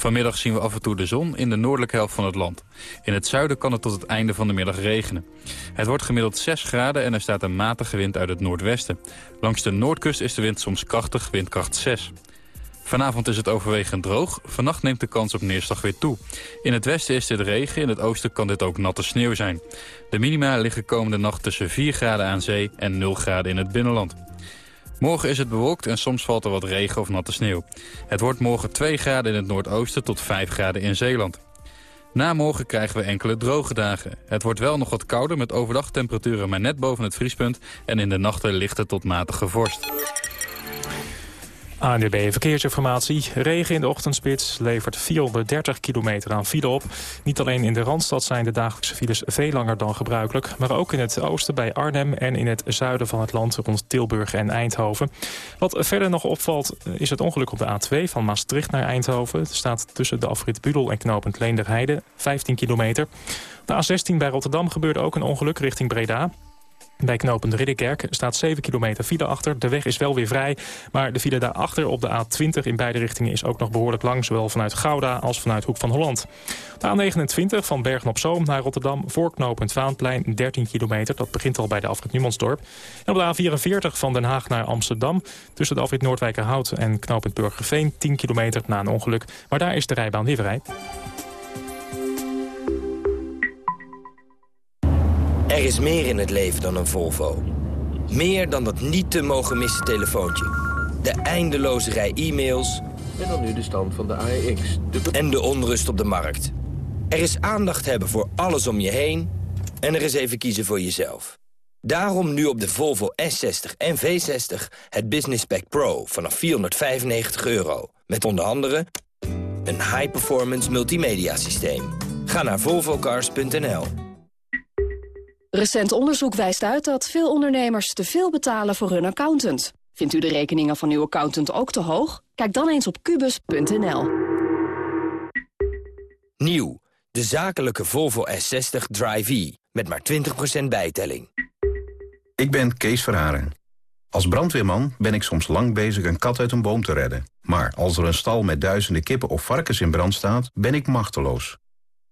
Vanmiddag zien we af en toe de zon in de noordelijke helft van het land. In het zuiden kan het tot het einde van de middag regenen. Het wordt gemiddeld 6 graden en er staat een matige wind uit het noordwesten. Langs de noordkust is de wind soms krachtig, windkracht 6. Vanavond is het overwegend droog. Vannacht neemt de kans op neerslag weer toe. In het westen is dit regen, in het oosten kan dit ook natte sneeuw zijn. De minima liggen komende nacht tussen 4 graden aan zee en 0 graden in het binnenland. Morgen is het bewolkt en soms valt er wat regen of natte sneeuw. Het wordt morgen 2 graden in het noordoosten tot 5 graden in Zeeland. Na morgen krijgen we enkele droge dagen. Het wordt wel nog wat kouder met overdag temperaturen maar net boven het vriespunt... en in de nachten lichte tot matige vorst. ANDB Verkeersinformatie. Regen in de ochtendspits levert 430 kilometer aan file op. Niet alleen in de Randstad zijn de dagelijkse files veel langer dan gebruikelijk... maar ook in het oosten bij Arnhem en in het zuiden van het land... rond Tilburg en Eindhoven. Wat verder nog opvalt is het ongeluk op de A2 van Maastricht naar Eindhoven. Het staat tussen de afrit Budel en knooppunt Leenderheide, 15 kilometer. De A16 bij Rotterdam gebeurde ook een ongeluk richting Breda. Bij knooppunt Ridderkerk staat 7 kilometer file achter. De weg is wel weer vrij, maar de file daarachter op de A20 in beide richtingen is ook nog behoorlijk lang, zowel vanuit Gouda als vanuit Hoek van Holland. De A29 van Bergen op Zoom naar Rotterdam voor knooppunt Vaanplein 13 kilometer. Dat begint al bij de afrit Numansdorp. En op de A44 van Den Haag naar Amsterdam tussen de afrit Noordwijkerhout en knooppunt Burgerveen 10 kilometer na een ongeluk. Maar daar is de rijbaan weer vrij. Er is meer in het leven dan een Volvo. Meer dan dat niet te mogen missen telefoontje. De eindeloze rij e-mails. En dan nu de stand van de AEX. De... En de onrust op de markt. Er is aandacht hebben voor alles om je heen. En er is even kiezen voor jezelf. Daarom nu op de Volvo S60 en V60 het Business Pack Pro vanaf 495 euro. Met onder andere een high-performance multimedia systeem. Ga naar volvocars.nl. Recent onderzoek wijst uit dat veel ondernemers te veel betalen voor hun accountant. Vindt u de rekeningen van uw accountant ook te hoog? Kijk dan eens op kubus.nl. Nieuw, de zakelijke Volvo S60 Drive-E met maar 20% bijtelling. Ik ben Kees Verharen. Als brandweerman ben ik soms lang bezig een kat uit een boom te redden. Maar als er een stal met duizenden kippen of varkens in brand staat, ben ik machteloos.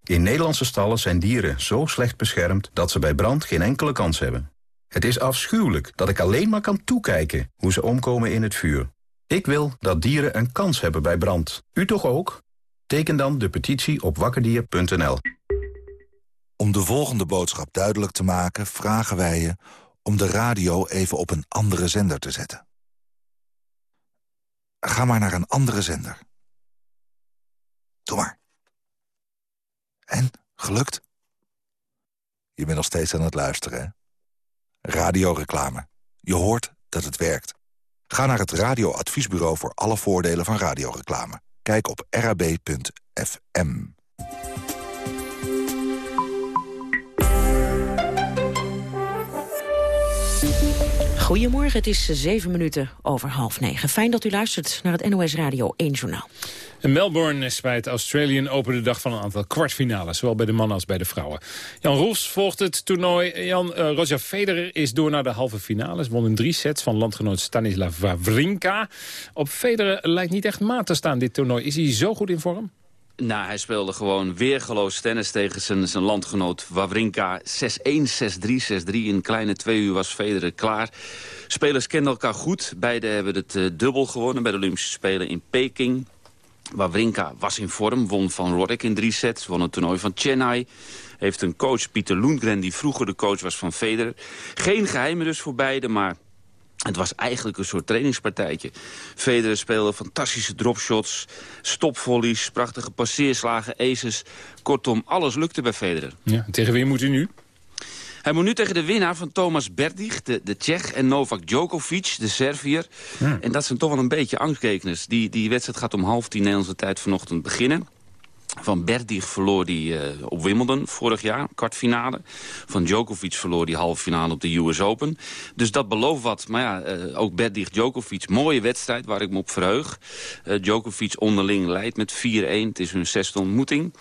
In Nederlandse stallen zijn dieren zo slecht beschermd dat ze bij brand geen enkele kans hebben. Het is afschuwelijk dat ik alleen maar kan toekijken hoe ze omkomen in het vuur. Ik wil dat dieren een kans hebben bij brand. U toch ook? Teken dan de petitie op wakkerdier.nl. Om de volgende boodschap duidelijk te maken vragen wij je om de radio even op een andere zender te zetten. Ga maar naar een andere zender. Doe maar. En, gelukt? Je bent nog steeds aan het luisteren, hè? Radioreclame. Je hoort dat het werkt. Ga naar het radioadviesbureau voor alle voordelen van radioreclame. Kijk op rab.fm. Goedemorgen, het is zeven minuten over half negen. Fijn dat u luistert naar het NOS Radio 1 Journaal. In Melbourne is bij het Australian Open de dag van een aantal kwartfinales. Zowel bij de mannen als bij de vrouwen. Jan Roos volgt het toernooi. Jan, uh, Roger Federer is door naar de halve finales. Won in drie sets van landgenoot Stanislav Wawrinka. Op Federer lijkt niet echt maat te staan dit toernooi. Is hij zo goed in vorm? Nou, hij speelde gewoon weergeloos tennis tegen zijn, zijn landgenoot Wawrinka. 6-1, 6-3, 6-3. In kleine twee uur was Federer klaar. Spelers kenden elkaar goed. Beiden hebben het uh, dubbel gewonnen bij de Olympische Spelen in Peking. Wawrinka was in vorm, won van Roddick in drie sets, won het toernooi van Chennai. Heeft een coach, Pieter Lundgren, die vroeger de coach was van Federer. Geen geheimen dus voor beide, maar het was eigenlijk een soort trainingspartijtje. Federer speelde fantastische dropshots, stopvolleys, prachtige passeerslagen, aces. Kortom, alles lukte bij Federer. Ja, tegen wie moet u nu? Hij moet nu tegen de winnaar van Thomas Berdych, de, de Tsjech... en Novak Djokovic, de Servier. Ja. En dat zijn toch wel een beetje angstgekens. Die, die wedstrijd gaat om half tien Nederlandse tijd vanochtend beginnen. Van Berdych verloor hij uh, op Wimbledon vorig jaar, kwartfinale. Van Djokovic verloor hij halve finale op de US Open. Dus dat belooft wat. Maar ja, uh, ook Berdych-Djokovic, mooie wedstrijd waar ik me op verheug. Uh, Djokovic onderling leidt met 4-1. Het is hun zesde ontmoeting.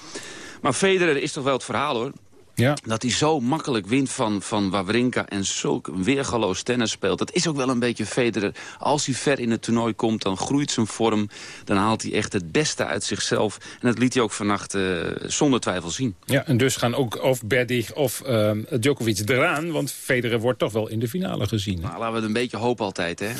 Maar Federer is toch wel het verhaal hoor. Ja. Dat hij zo makkelijk wint van, van Wawrinka en zo weergaloos tennis speelt. Dat is ook wel een beetje Federer. Als hij ver in het toernooi komt, dan groeit zijn vorm. Dan haalt hij echt het beste uit zichzelf. En dat liet hij ook vannacht uh, zonder twijfel zien. Ja, en dus gaan ook of Berdych of uh, Djokovic eraan. Want Federer wordt toch wel in de finale gezien. Nou, laten we het een beetje hopen altijd. Hè?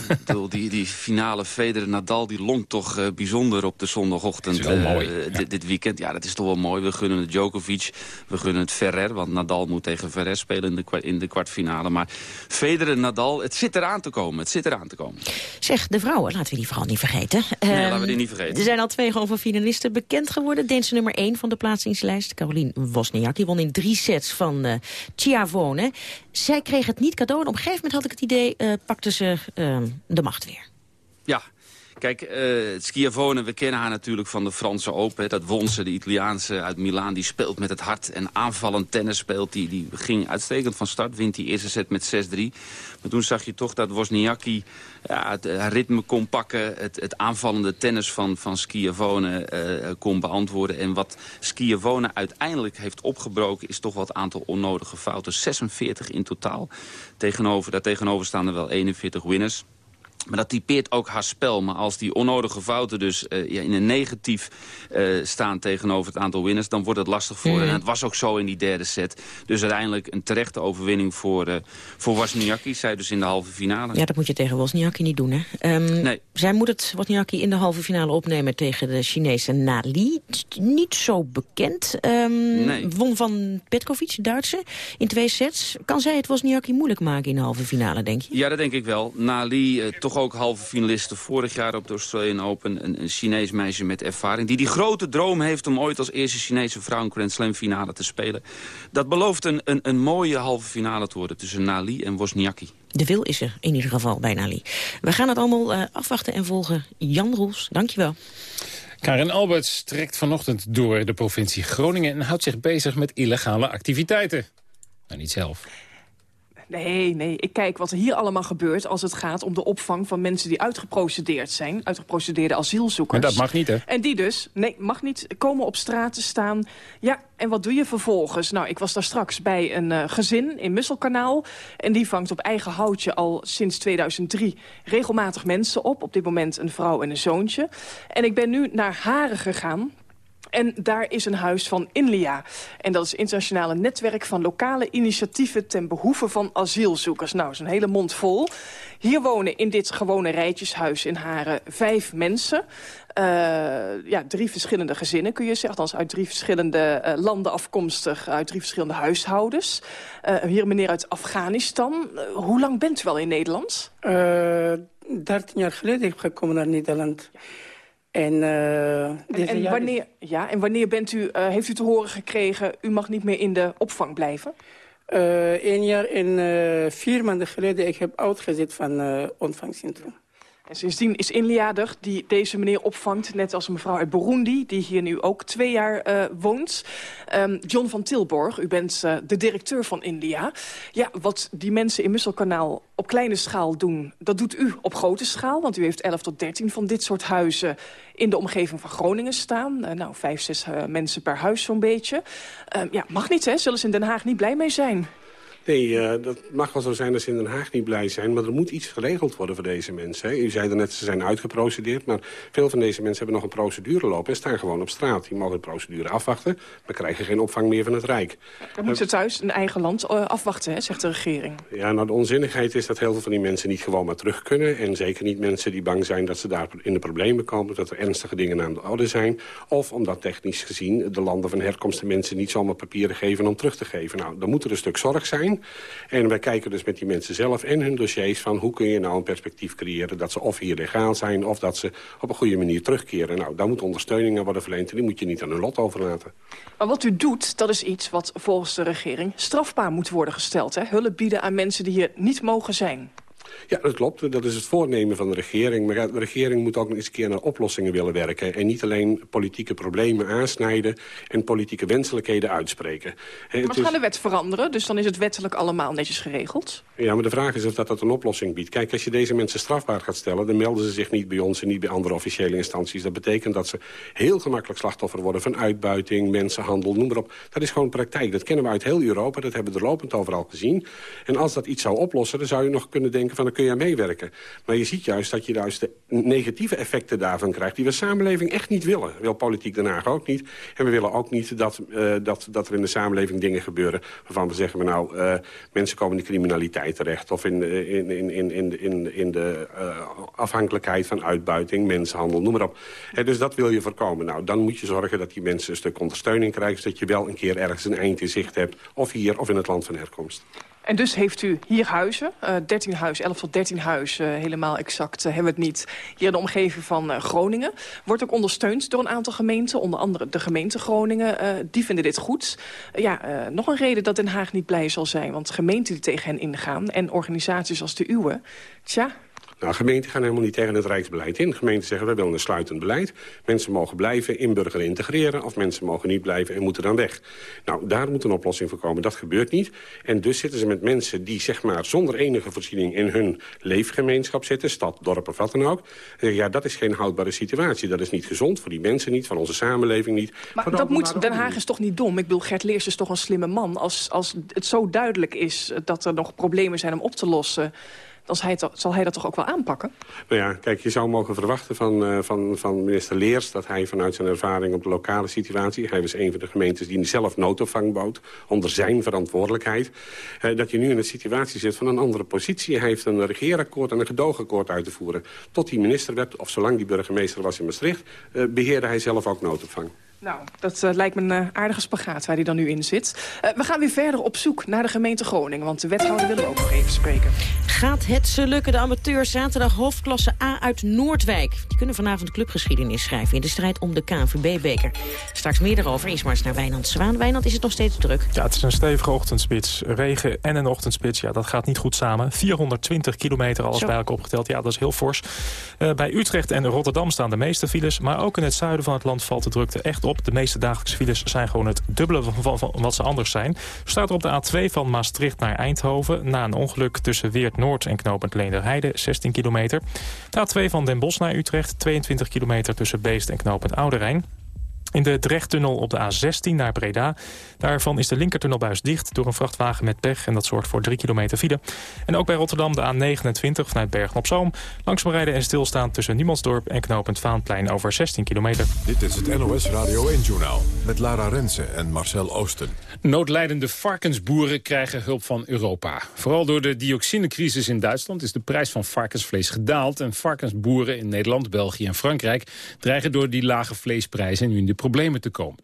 die, die finale Federer-Nadal die longt toch uh, bijzonder op de zondagochtend. Dat is wel mooi. Ja. Dit weekend. Ja, dat is toch wel mooi. We gunnen het Djokovic. We gunnen het Ferrer. Want Nadal moet tegen Ferrer spelen in de, in de kwartfinale. Maar Federer, Nadal, het zit eraan te komen. Het zit eraan te komen. Zeg, de vrouwen, laten we die vooral niet vergeten. Nee, um, laten we die niet vergeten. Er zijn al twee halve finalisten bekend geworden. Deense nummer 1 van de plaatsingslijst, Caroline Wozniak. Die won in drie sets van uh, Chiavone. Zij kreeg het niet cadeau. En op een gegeven moment had ik het idee, uh, pakte ze uh, de macht weer. Ja, Kijk, uh, Schiavone, we kennen haar natuurlijk van de Franse Open. Dat won ze, de Italiaanse uit Milaan. Die speelt met het hart en aanvallend tennis speelt. Die, die ging uitstekend van start, wint die eerste set met 6-3. Maar toen zag je toch dat Wozniacki ja, het uh, ritme kon pakken. Het, het, aanvallende tennis van, van Schiavone uh, kon beantwoorden. En wat Schiavone uiteindelijk heeft opgebroken... is toch wat aantal onnodige fouten. 46 in totaal. Tegenover, daartegenover staan er wel 41 winners. Maar dat typeert ook haar spel. Maar als die onnodige fouten dus uh, ja, in een negatief uh, staan tegenover het aantal winners... dan wordt het lastig voor mm. En het was ook zo in die derde set. Dus uiteindelijk een terechte overwinning voor, uh, voor Wozniacki. Zij dus in de halve finale. Ja, dat moet je tegen Wozniacki niet doen, hè? Um, nee. Zij moet het Wozniacki in de halve finale opnemen tegen de Chinese Nali. Niet zo bekend. Um, nee. Won van Petkovic, Duitse, in twee sets. Kan zij het Wozniacki moeilijk maken in de halve finale, denk je? Ja, dat denk ik wel. Nali, toch ook halve finaliste vorig jaar op de Australian Open. Een, een Chinees meisje met ervaring. Die die grote droom heeft om ooit als eerste Chinese vrouw een Grand Slam finale te spelen. Dat belooft een, een, een mooie halve finale te worden tussen Nali en Wozniacki. De wil is er in ieder geval bij Nali. We gaan het allemaal uh, afwachten en volgen. Jan Roels, dankjewel. Karen Alberts trekt vanochtend door de provincie Groningen... en houdt zich bezig met illegale activiteiten. Nou, niet zelf. Nee, nee. Ik kijk wat er hier allemaal gebeurt als het gaat om de opvang van mensen die uitgeprocedeerd zijn. Uitgeprocedeerde asielzoekers. Maar dat mag niet, hè? En die dus, nee, mag niet komen op straat te staan. Ja, en wat doe je vervolgens? Nou, ik was daar straks bij een uh, gezin in Musselkanaal. En die vangt op eigen houtje al sinds 2003 regelmatig mensen op. Op dit moment een vrouw en een zoontje. En ik ben nu naar Haren gegaan. En daar is een huis van INLIA. En dat is het internationale netwerk van lokale initiatieven... ten behoeve van asielzoekers. Nou, is een hele mond vol. Hier wonen in dit gewone rijtjeshuis in Haren vijf mensen. Uh, ja, drie verschillende gezinnen, kun je zeggen. Althans, uit drie verschillende uh, landen afkomstig. Uit drie verschillende huishoudens. Uh, hier een meneer uit Afghanistan. hoe lang bent u al in Nederland? Dertien jaar geleden ik gekomen naar Nederland. En, uh, en, en, wanneer, ja, en wanneer bent u, uh, heeft u te horen gekregen... u mag niet meer in de opvang blijven? Uh, een jaar en vier maanden geleden... ik heb uitgezet van ontvangcentrum. En sindsdien is Inliader, die deze meneer opvangt... net als een mevrouw uit Burundi, die hier nu ook twee jaar uh, woont. Um, John van Tilborg, u bent uh, de directeur van India. Ja, wat die mensen in Musselkanaal op kleine schaal doen... dat doet u op grote schaal, want u heeft 11 tot 13 van dit soort huizen... in de omgeving van Groningen staan. Uh, nou, vijf, zes mensen per huis zo'n beetje. Um, ja, mag niet, hè? Zullen ze in Den Haag niet blij mee zijn? Nee, uh, dat mag wel zo zijn dat ze in Den Haag niet blij zijn. Maar er moet iets geregeld worden voor deze mensen. Hè. U zei er net, ze zijn uitgeprocedeerd. Maar veel van deze mensen hebben nog een procedure lopen... en staan gewoon op straat. Die mogen de procedure afwachten, maar krijgen geen opvang meer van het Rijk. Dan moeten ze thuis een eigen land uh, afwachten, hè, zegt de regering. Ja, nou de onzinnigheid is dat heel veel van die mensen niet gewoon maar terug kunnen. En zeker niet mensen die bang zijn dat ze daar in de problemen komen. Dat er ernstige dingen aan de orde zijn. Of omdat technisch gezien de landen van herkomst de mensen niet zomaar papieren geven om terug te geven. Nou, dan moet er een stuk zorg zijn. En wij kijken dus met die mensen zelf en hun dossiers van... hoe kun je nou een perspectief creëren dat ze of hier legaal zijn... of dat ze op een goede manier terugkeren. Nou, daar moet ondersteuning aan worden verleend en die moet je niet aan hun lot overlaten. Maar wat u doet, dat is iets wat volgens de regering strafbaar moet worden gesteld. Hè? Hulp bieden aan mensen die hier niet mogen zijn. Ja, dat klopt. Dat is het voornemen van de regering. Maar de regering moet ook eens een keer naar oplossingen willen werken. En niet alleen politieke problemen aansnijden en politieke wenselijkheden uitspreken. Maar we gaan de wet veranderen, dus dan is het wettelijk allemaal netjes geregeld? Ja, maar de vraag is of dat, dat een oplossing biedt. Kijk, als je deze mensen strafbaar gaat stellen... dan melden ze zich niet bij ons en niet bij andere officiële instanties. Dat betekent dat ze heel gemakkelijk slachtoffer worden van uitbuiting, mensenhandel, noem maar op. Dat is gewoon praktijk. Dat kennen we uit heel Europa, dat hebben we er lopend overal gezien. En als dat iets zou oplossen, dan zou je nog kunnen denken van dan kun je aan meewerken. Maar je ziet juist dat je juist de negatieve effecten daarvan krijgt... die we samenleving echt niet willen. Wil politiek Den Haag ook niet. En we willen ook niet dat, uh, dat, dat er in de samenleving dingen gebeuren... waarvan we zeggen, we nou, uh, mensen komen in de criminaliteit terecht... of in, in, in, in, in, in, in de afhankelijkheid van uitbuiting, mensenhandel, noem maar op. Dus dat wil je voorkomen. Nou, dan moet je zorgen dat die mensen een stuk ondersteuning krijgen... zodat je wel een keer ergens een eind in zicht hebt. Of hier, of in het land van herkomst. En dus heeft u hier huizen, uh, 13 huizen, 11 tot 13 huizen, uh, helemaal exact uh, hebben we het niet. Hier in de omgeving van Groningen. Wordt ook ondersteund door een aantal gemeenten, onder andere de gemeente Groningen. die vinden dit goed. ja, nog een reden dat Den Haag niet blij zal zijn. Want gemeenten die tegen hen ingaan en organisaties als de uwe, tja, Nou, gemeenten gaan helemaal niet tegen het Rijksbeleid in. Gemeenten zeggen, we willen een sluitend beleid. Mensen mogen blijven, inburgeren integreren... of mensen mogen niet blijven en moeten dan weg. Nou, daar moet een oplossing voor komen. Dat gebeurt niet. En dus zitten ze met mensen die zeg maar, zonder enige voorziening... in hun leefgemeenschap zitten, stad, dorp of wat dan ook. En ja, dat is geen houdbare situatie. Dat is niet gezond voor die mensen niet, van onze samenleving niet. Maar dat moet, Den Haag is toch niet dom? Ik bedoel, Gert Leers is toch een slimme man. Als, als het zo duidelijk is dat er nog problemen zijn om op te lossen dan hij zal hij dat toch ook wel aanpakken? Nou ja, kijk, je zou mogen verwachten van, uh, van, van minister Leers... dat hij vanuit zijn ervaring op de lokale situatie... hij was een van de gemeentes die zelf noodopvang bood... onder zijn verantwoordelijkheid... Uh, dat je nu in een situatie zit van een andere positie. Hij heeft een regeerakkoord en een gedoogakkoord uit te voeren. Tot hij minister werd, of zolang die burgemeester was in Maastricht... Uh, beheerde hij zelf ook noodopvang. Nou, dat uh, lijkt me een uh, aardige spagaat waar hij dan nu in zit. Uh, we gaan weer verder op zoek naar de gemeente Groningen... want de wethouder willen we ook nog even spreken. Gaat het ze lukken? De amateurs zaterdag hoofdklasse A uit Noordwijk. Die kunnen vanavond clubgeschiedenis schrijven... in de strijd om de KNVB-beker. Straks meer daarover. Eerst maar eens naar Wijnand Zwaan. Wijnand, is het nog steeds druk? Ja, het is een stevige ochtendspits. Regen en een ochtendspits, ja, dat gaat niet goed samen. 420 kilometer alles Zo. bij elkaar opgeteld. Ja, dat is heel fors. bij Utrecht en Rotterdam staan de meeste files... maar ook in het zuiden van het land valt de drukte echt op. De meeste dagelijkse files zijn gewoon het dubbele van, wat ze anders zijn. Staat er op de A2 van Maastricht naar Eindhoven... na een ongeluk tussen Weert-Noord en knooppunt Leenderheide, 16 kilometer. De A2 van Den Bosch naar Utrecht, 22 kilometer tussen Beest en knooppunt Oude Rijn. In de Drechttunnel op de A16 naar Breda. Daarvan is de linkertunnelbuis dicht door een vrachtwagen met pech... en dat zorgt voor 3 kilometer file. En ook bij Rotterdam de A29 vanuit Bergen-op-Zoom. Langzaam rijden en stilstaan tussen Niemandsdorp en knooppunt Vaanplein over 16 kilometer. Dit is het NOS Radio 1-journaal met Lara Rensen en Marcel Oosten. Noodlijdende varkensboeren krijgen hulp van Europa. Vooral door de dioxinecrisis in Duitsland is de prijs van varkensvlees gedaald... en varkensboeren in Nederland, België en Frankrijk... dreigen door die lage vleesprijzen nu in de problemen te komen.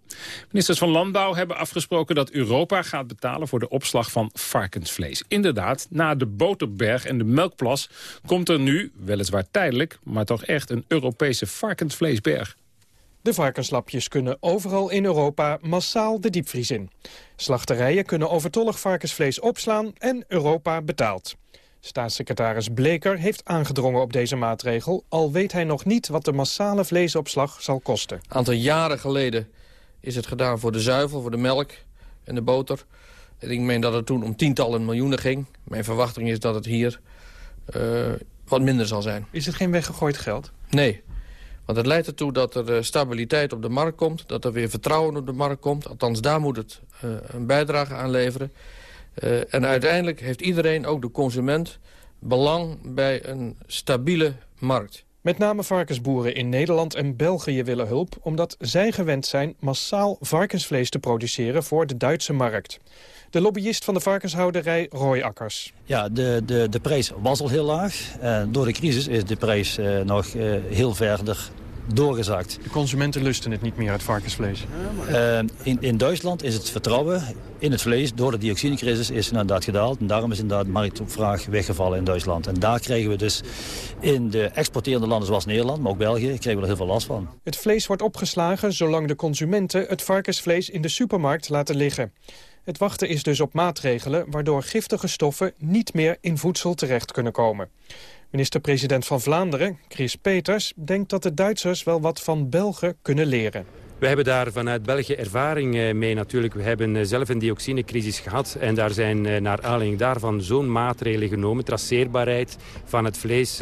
Ministers van Landbouw hebben afgesproken dat Europa gaat betalen voor de opslag van varkensvlees. Inderdaad, na de boterberg en de melkplas komt er nu, weliswaar tijdelijk, maar toch echt een Europese varkensvleesberg. De varkenslapjes kunnen overal in Europa massaal de diepvries in. Slachterijen kunnen overtollig varkensvlees opslaan en Europa betaalt. Staatssecretaris Bleker heeft aangedrongen op deze maatregel... al weet hij nog niet wat de massale vleesopslag zal kosten. Een aantal jaren geleden is het gedaan voor de zuivel, voor de melk en de boter. En ik meen dat het toen om tientallen miljoenen ging. Mijn verwachting is dat het hier uh, wat minder zal zijn. Is het geen weggegooid geld? Nee. Want het leidt ertoe dat er stabiliteit op de markt komt. Dat er weer vertrouwen op de markt komt. Althans, daar moet het uh, een bijdrage aan leveren. Uh, en uiteindelijk heeft iedereen, ook de consument, belang bij een stabiele markt. Met name varkensboeren in Nederland en België willen hulp... omdat zij gewend zijn massaal varkensvlees te produceren voor de Duitse markt. De lobbyist van de varkenshouderij Roy Akkers. Ja, de, de, de prijs was al heel laag. Uh, door de crisis is de prijs uh, nog uh, heel verder doorgezakt. De consumenten lusten het niet meer, het varkensvlees. Uh, in, in Duitsland is het vertrouwen in het vlees door de dioxinecrisis is inderdaad gedaald. En daarom is inderdaad de marktovraag weggevallen in Duitsland. En daar krijgen we dus in de exporterende landen zoals Nederland, maar ook België, krijgen we er heel veel last van. Het vlees wordt opgeslagen zolang de consumenten het varkensvlees in de supermarkt laten liggen. Het wachten is dus op maatregelen waardoor giftige stoffen niet meer in voedsel terecht kunnen komen. Minister-president van Vlaanderen, Chris Peters, denkt dat de Duitsers wel wat van Belgen kunnen leren. We hebben daar vanuit België ervaring mee natuurlijk. We hebben zelf een dioxinecrisis gehad en daar zijn naar aanleiding daarvan zo'n maatregelen genomen. Traceerbaarheid van het vlees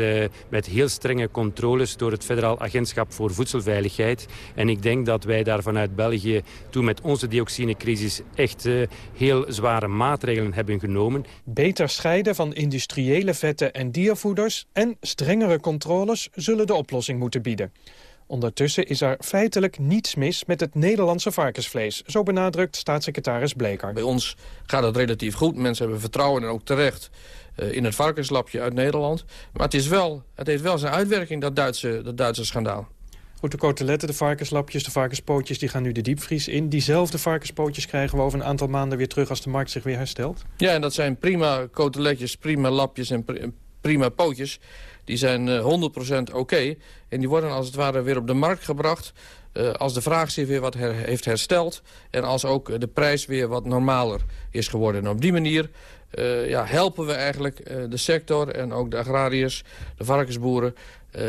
met heel strenge controles door het Federaal Agentschap voor Voedselveiligheid. En ik denk dat wij daar vanuit België toen met onze dioxinecrisis echt heel zware maatregelen hebben genomen. Beter scheiden van industriële vetten en diervoeders en strengere controles zullen de oplossing moeten bieden. Ondertussen is er feitelijk niets mis met het Nederlandse varkensvlees. Zo benadrukt staatssecretaris Bleker. Bij ons gaat het relatief goed. Mensen hebben vertrouwen en ook terecht uh, in het varkenslapje uit Nederland. Maar het, is wel, het heeft wel zijn uitwerking, dat Duitse, dat Duitse schandaal. Goed, de koteletten, de varkenslapjes, de varkenspootjes... die gaan nu de diepvries in. Diezelfde varkenspootjes krijgen we over een aantal maanden weer terug... als de markt zich weer herstelt? Ja, en dat zijn prima koteletjes, prima lapjes en prima pootjes die zijn uh, 100% oké. Okay. En die worden als het ware weer op de markt gebracht... Uh, als de vraag zich weer wat heeft hersteld... en als ook de prijs weer wat normaler is geworden. En op die manier eh, ja, helpen we eigenlijk eh, de sector en ook de agrariërs, de varkensboeren... eh,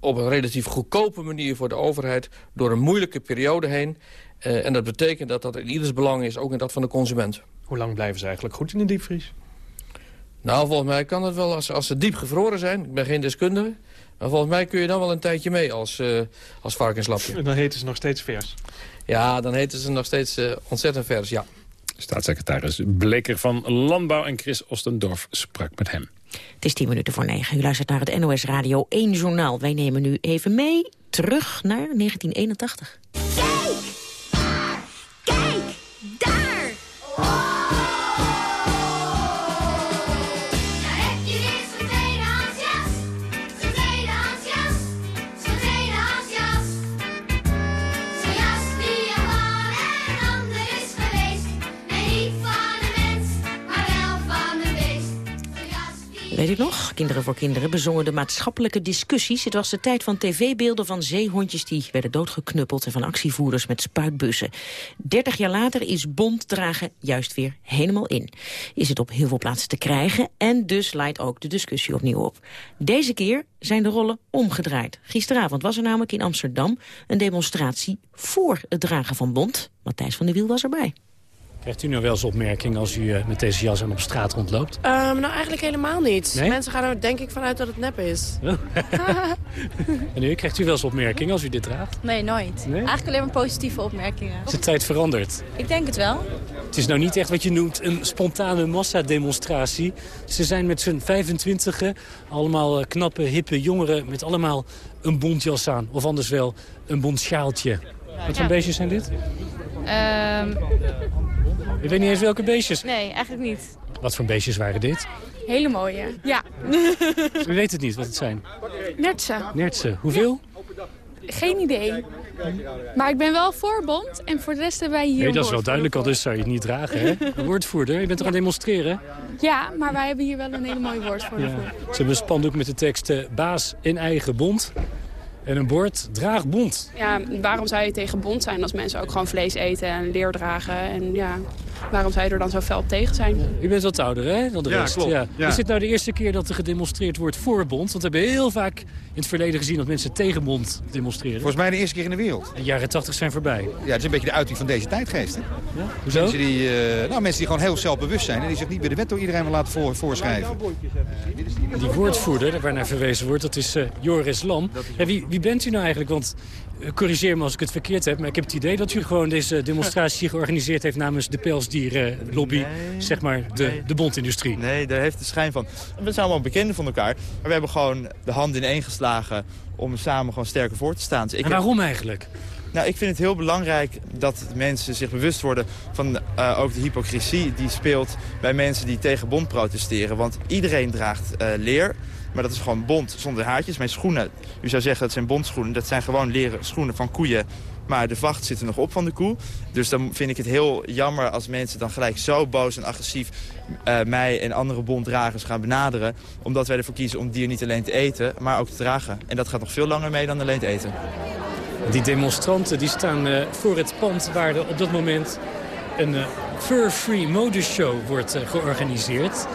op een relatief goedkope manier voor de overheid door een moeilijke periode heen. Eh, en dat betekent dat dat in ieders belang is, ook in dat van de consument. Hoe lang blijven ze eigenlijk goed in de diepvries? Nou, volgens mij kan het wel als, als ze diep gevroren zijn. Ik ben geen deskundige. Maar volgens mij kun je dan wel een tijdje mee als, eh als varkenslapje. En dan heten ze nog steeds vers. Ja, dan heten ze nog steeds eh, ontzettend vers, ja. Staatssecretaris Bleker van Landbouw en Chris Ostendorf sprak met hem. Het is tien minuten voor negen. U luistert naar het NOS Radio 1 Journaal. Wij nemen nu even mee terug naar 1981. Weet u nog? Kinderen voor Kinderen bezongen de maatschappelijke discussies. Het was de tijd van tv-beelden van zeehondjes die werden doodgeknuppeld... en van actievoerders met spuitbussen. Dertig jaar later is bond dragen juist weer helemaal in. Is het op heel veel plaatsen te krijgen en dus leidt ook de discussie opnieuw op. Deze keer zijn de rollen omgedraaid. Gisteravond was er namelijk in Amsterdam een demonstratie voor het dragen van bond. Matthijs van der Wiel was erbij. Krijgt u nou wel eens opmerking als u eh, met deze jas aan op straat rondloopt? Ehm, nou, eigenlijk helemaal niet. Nee? Mensen gaan er denk ik vanuit dat het nep is. En u, krijgt u wel eens opmerking als u dit draagt? Nee, nooit. Nee? Eigenlijk alleen maar positieve opmerkingen. Is de tijd veranderd? Ik denk het wel. Het is nou niet echt wat je noemt een spontane massademonstratie. Ze zijn met z'n 25 allemaal eh, knappe, hippe jongeren... met allemaal een bontjas aan. Of anders wel een bontschaaltje. Wat voor Ja. beestjes zijn dit? Ehm, Ik weet niet eens welke beestjes. nee, eigenlijk niet. Wat voor beestjes waren dit? Hele mooie. Ja. U weet het niet wat het zijn. Nertsen. Nertsen. Hoeveel? Geen idee. Maar ik ben wel voor bond en voor de rest hebben wij hier Nee, dat is wel duidelijk, al dus zou je het niet dragen, hè? Een woordvoerder, je bent toch aan het demonstreren? Ja, maar wij hebben hier wel een hele mooie woord voor. Ja. Ze hebben een spandoek met de tekst eh, baas in eigen bond. En een bord draag bond. Ja, waarom zou je tegen bond zijn als mensen ook gewoon vlees eten en leer dragen? En ja, waarom zou je er dan zo fel op tegen zijn? U bent wat ouder, hè, dan de Ja, rest. klopt. Ja. Is dit nou de eerste keer dat er gedemonstreerd wordt voor bond? Want we hebben heel vaak in het verleden gezien dat mensen tegen bond demonstreren. Volgens mij de eerste keer in de wereld. De jaren 80 zijn voorbij. Ja, het is een beetje de uiting van deze tijdgeest. Hè? Hoezo? Mensen die, eh, nou, mensen die gewoon heel zelfbewust zijn... en die zich niet bij de wet door iedereen wil laten voor, voorschrijven. Die woordvoerder, waarnaar verwezen wordt, dat is eh, Joris Lam. Ja, wie, wie bent u nou eigenlijk? Want eh, corrigeer me als ik het verkeerd heb, maar ik heb het idee dat u gewoon deze demonstratie georganiseerd heeft namens de pelsdierenlobby, zeg maar de, de bondindustrie. Nee, daar heeft de schijn van. We zijn allemaal bekenden van elkaar. Maar we hebben gewoon de handen ineen geslagen om samen gewoon sterker voor te staan. Dus ik En waarom eigenlijk? Nou, ik vind het heel belangrijk dat mensen zich bewust worden van eh, ook de hypocrisie die speelt bij mensen die tegen bond protesteren. Want iedereen draagt eh, leer, maar dat is gewoon bont zonder haartjes. Mijn schoenen, u zou zeggen dat zijn bondschoenen, dat zijn gewoon leren schoenen van koeien. Maar de vacht zit er nog op van de koe. Dus dan vind ik het heel jammer als mensen dan gelijk zo boos en agressief eh, mij en andere bonddragers gaan benaderen. Omdat wij ervoor kiezen om dier niet alleen te eten, maar ook te dragen. En dat gaat nog veel langer mee dan alleen te eten. Die demonstranten die staan eh, voor het pand waar er op dat moment een eh, fur-free modeshow wordt georganiseerd.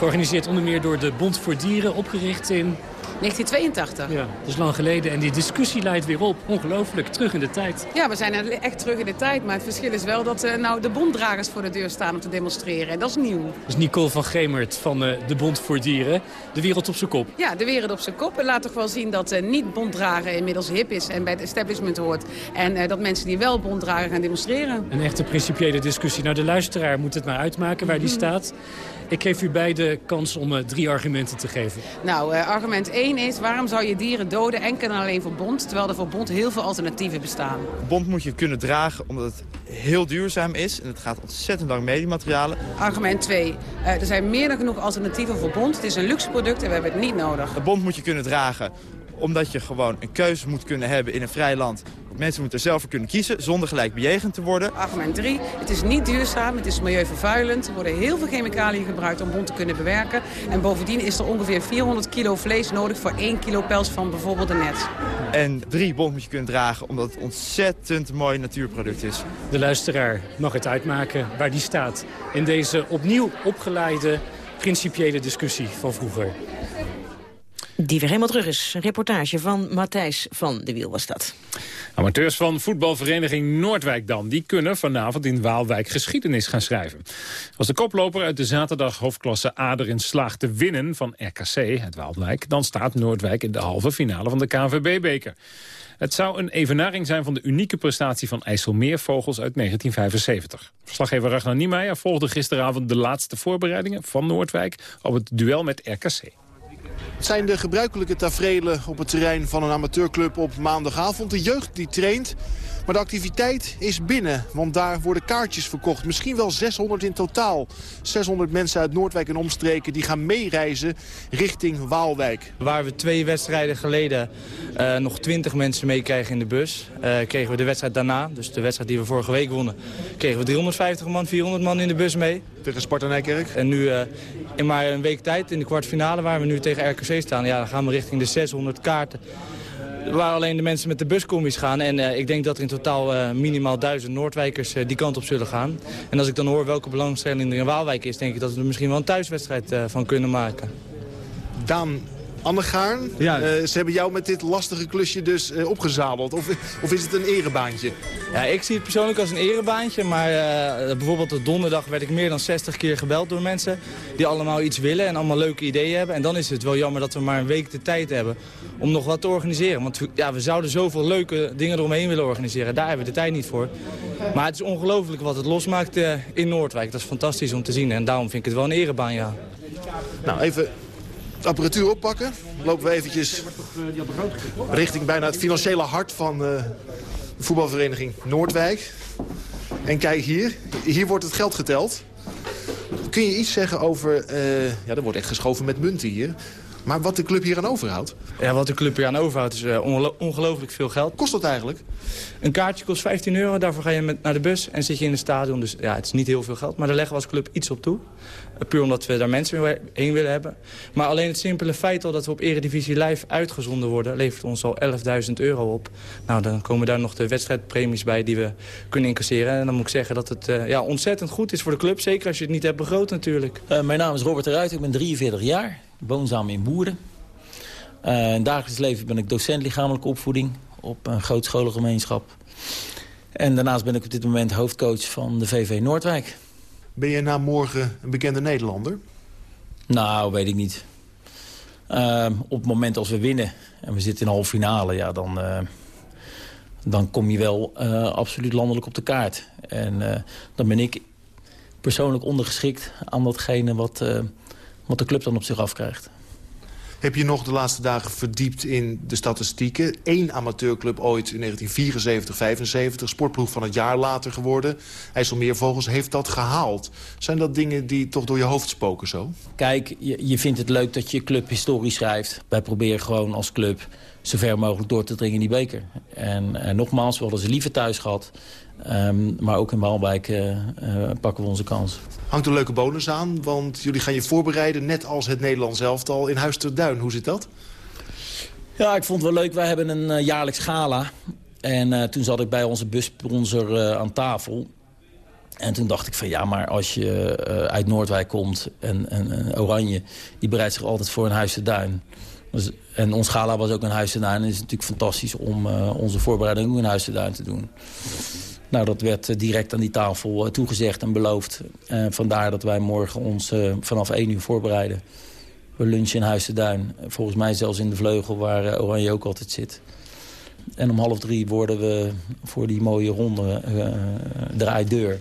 Georganiseerd onder meer door de Bond voor Dieren, opgericht in... 1982. Ja, dat is lang geleden. En die discussie leidt weer op. Ongelooflijk, terug in de tijd. Ja, we zijn echt terug in de tijd. Maar het verschil is wel dat eh, nou de bonddragers voor de deur staan om te demonstreren. En dat is nieuw. Dat is Nicole van Gemert van eh, de Bond voor Dieren. De wereld op zijn kop. Ja, de wereld op zijn kop. En laat toch wel zien dat eh, niet bonddragen inmiddels hip is en bij het establishment hoort. En dat mensen die wel bond dragen gaan demonstreren. Een echte principiële discussie. Nou, de luisteraar moet het maar uitmaken waar die staat. Ik geef u beide kans om eh, drie argumenten te geven. Nou, eh, argument 1 is waarom zou je dieren doden enkel en alleen voor bond... terwijl er voor bond heel veel alternatieven bestaan. Bond moet je kunnen dragen omdat het heel duurzaam is. En het gaat ontzettend lang mee, die materialen. Argument 2. er zijn meer dan genoeg alternatieven voor bond. Het is een luxe product en we hebben het niet nodig. Een bond moet je kunnen dragen omdat je gewoon een keuze moet kunnen hebben in een vrij land. Mensen moeten er zelf voor kunnen kiezen zonder gelijk bejegend te worden. Argument 3. Het is niet duurzaam, het is milieuvervuilend. Er worden heel veel chemicaliën gebruikt om bont te kunnen bewerken. En bovendien is er ongeveer 400 kilo vlees nodig voor 1 kilo pels van bijvoorbeeld een net. En drie bont moet je kunnen dragen omdat het ontzettend mooi natuurproduct is. De luisteraar mag het uitmaken waar die staat in deze opnieuw opgeleide principiële discussie van vroeger. Die weer helemaal terug is. Een reportage van Matthijs van de Wiel was dat. Amateurs van voetbalvereniging Noordwijk dan. Die kunnen vanavond in Waalwijk geschiedenis gaan schrijven. Als de koploper uit de zaterdag hoofdklasse A erin slaagt te winnen van RKC uit Waalwijk... dan staat Noordwijk in de halve finale van de KNVB-beker. Het zou een evenaring zijn van de unieke prestatie van IJsselmeervogels uit 1975. Verslaggever Ragnar Niemeyer volgde gisteravond de laatste voorbereidingen van Noordwijk op het duel met RKC. Het zijn de gebruikelijke tafereelen op het terrein van een amateurclub op maandagavond. De jeugd die traint, maar de activiteit is binnen. Want daar worden kaartjes verkocht. Misschien wel 600 in totaal. 600 mensen uit Noordwijk en omstreken die gaan meereizen richting Waalwijk. Waar we twee wedstrijden geleden uh, nog 20 mensen meekregen in de bus... Uh, kregen we de wedstrijd daarna, dus de wedstrijd die we vorige week wonnen... kregen we 350 man, 400 man in de bus mee. Tegen Sparta Nijkerk? En nu uh, in maar een week tijd, in de kwartfinale waar we nu tegen RKC staan... ja, dan gaan we richting de 600 kaarten waar alleen de mensen met de buscombi's gaan. En uh, ik denk dat er in totaal uh, minimaal duizend Noordwijkers uh, die kant op zullen gaan. En als ik dan hoor welke belangstelling er in Waalwijk is... denk ik dat we er misschien wel een thuiswedstrijd van kunnen maken. Daan Annegaarn, ja. Uh, ze hebben jou met dit lastige klusje dus uh, opgezadeld. Of, of is het een erebaantje? Ja, ik zie het persoonlijk als een erebaantje. Maar uh, bijvoorbeeld op donderdag werd ik meer dan 60 keer gebeld door mensen... die allemaal iets willen en allemaal leuke ideeën hebben. En dan is het wel jammer dat we maar een week de tijd hebben om nog wat te organiseren. Want ja, we zouden zoveel leuke dingen eromheen willen organiseren. Daar hebben we de tijd niet voor. Maar het is ongelooflijk wat het losmaakt in Noordwijk. Dat is fantastisch om te zien. En daarom vind ik het wel een erebaan, ja. Nou, even apparatuur oppakken. Lopen we eventjes richting bijna het financiële hart van uh, de voetbalvereniging Noordwijk. En kijk hier, hier wordt het geld geteld. Kun je iets zeggen over, uh, ja er wordt echt geschoven met munten hier. Maar wat de club hier aan overhoudt? Ja, wat de club hier aan overhoudt is uh, ongelooflijk veel geld. Kost dat eigenlijk? Een kaartje kost 15 euro, daarvoor ga je met, naar de bus en zit je in het stadion. Dus ja, het is niet heel veel geld, maar daar leggen we als club iets op toe. Uh, puur omdat we daar mensen heen willen hebben. Maar alleen het simpele feit al dat we op Eredivisie Live uitgezonden worden... levert ons al 11.000 euro op. Nou, dan komen daar nog de wedstrijdpremies bij die we kunnen incasseren. En dan moet ik zeggen dat het uh, ja, ontzettend goed is voor de club. Zeker als je het niet hebt begroot natuurlijk. mijn naam is Robert de Ruijt, ik ben 43 jaar woonzaam in Boeren. Uh, in het dagelijks leven ben ik docent lichamelijke opvoeding op een groot scholengemeenschap. En daarnaast ben ik op dit moment hoofdcoach van de VV Noordwijk. Ben je na morgen een bekende Nederlander? Nou, weet ik niet. Uh, op het moment als we winnen en we zitten in de halve finale... Ja, dan, uh, dan kom je wel absoluut landelijk op de kaart. En dan ben ik persoonlijk ondergeschikt aan datgene wat wat de club dan op zich afkrijgt. Heb je nog de laatste dagen verdiept in de statistieken? Eén amateurclub ooit in 1974, 75, sportploeg van het jaar later geworden. IJsselmeervogels heeft dat gehaald. Zijn dat dingen die toch door je hoofd spoken zo? Kijk, je, je vindt het leuk dat je club historie schrijft. Wij proberen gewoon als club zo ver mogelijk door te dringen in die beker. En, en nogmaals, we hadden ze liever thuis gehad. Um, maar ook in Waalwijk uh, uh, pakken we onze kans. Hangt een leuke bonus aan, want jullie gaan je voorbereiden... net als het Nederlands elftal in Huis ter Duin. Hoe zit dat? Ja, ik vond het wel leuk. Wij hebben een uh, jaarlijks gala. En toen zat ik bij onze bussponsor aan tafel. En toen dacht ik van ja, maar als je uit Noordwijk komt... En, en Oranje, die bereidt zich altijd voor een Huis ter Duin... Dus, en ons gala was ook een Huis ter Duin. En het is natuurlijk fantastisch om onze voorbereiding ook in Huis ter Duin te doen. Nou, dat werd eh, direct aan die tafel eh, toegezegd en beloofd. Uh, vandaar dat wij morgen ons vanaf 1 uur voorbereiden. We lunchen in Huis de Duin. Volgens mij zelfs in de vleugel waar Oranje ook altijd zit. En om half drie worden we voor die mooie ronde draaideur...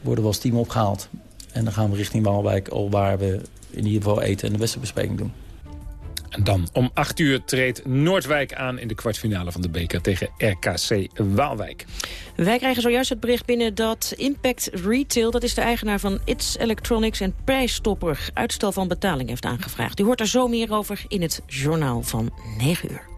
worden we als team opgehaald. En dan gaan we richting Waalwijk, al waar we in ieder geval eten en de wedstrijdbespreking doen. En dan om 8 uur treedt Noordwijk aan in de kwartfinale van de beker tegen RKC Waalwijk. Wij krijgen zojuist het bericht binnen dat Impact Retail... dat is de eigenaar van It's Electronics en prijsstopper... uitstel van betaling heeft aangevraagd. U hoort er zo meer over in het journaal van 9 uur.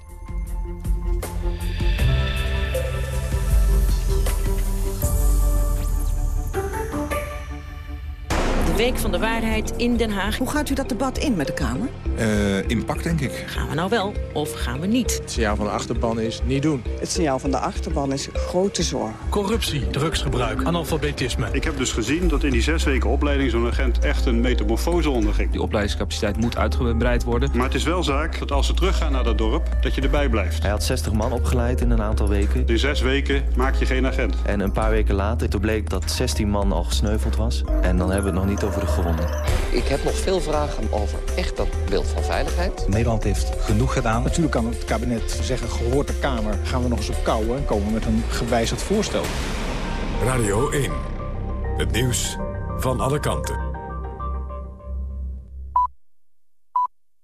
De Week van de Waarheid in Den Haag. Hoe gaat u dat debat in met de Kamer? Uh, impact, denk ik. Gaan we nou wel of gaan we niet? Het signaal van de achterban is niet doen. Het signaal van de achterban is grote zorg. Corruptie, drugsgebruik, analfabetisme. Ik heb dus gezien dat in die zes weken opleiding zo'n agent echt een metamorfose onderging. Die opleidingscapaciteit moet uitgebreid worden. Maar het is wel zaak dat als ze teruggaan naar dat dorp, dat je erbij blijft. Hij had 60 man opgeleid in een aantal weken. In zes weken maak je geen agent. En een paar weken later, toen bleek dat 16 man al gesneuveld was. En dan hebben we het nog niet over de gewonden. Ik heb nog veel vragen over echt dat beeld van veiligheid. Nederland heeft genoeg gedaan. Natuurlijk kan het kabinet zeggen, gehoord de Kamer, gaan we nog eens op kouwen... en komen met een gewijzigd voorstel. Radio 1, het nieuws van alle kanten.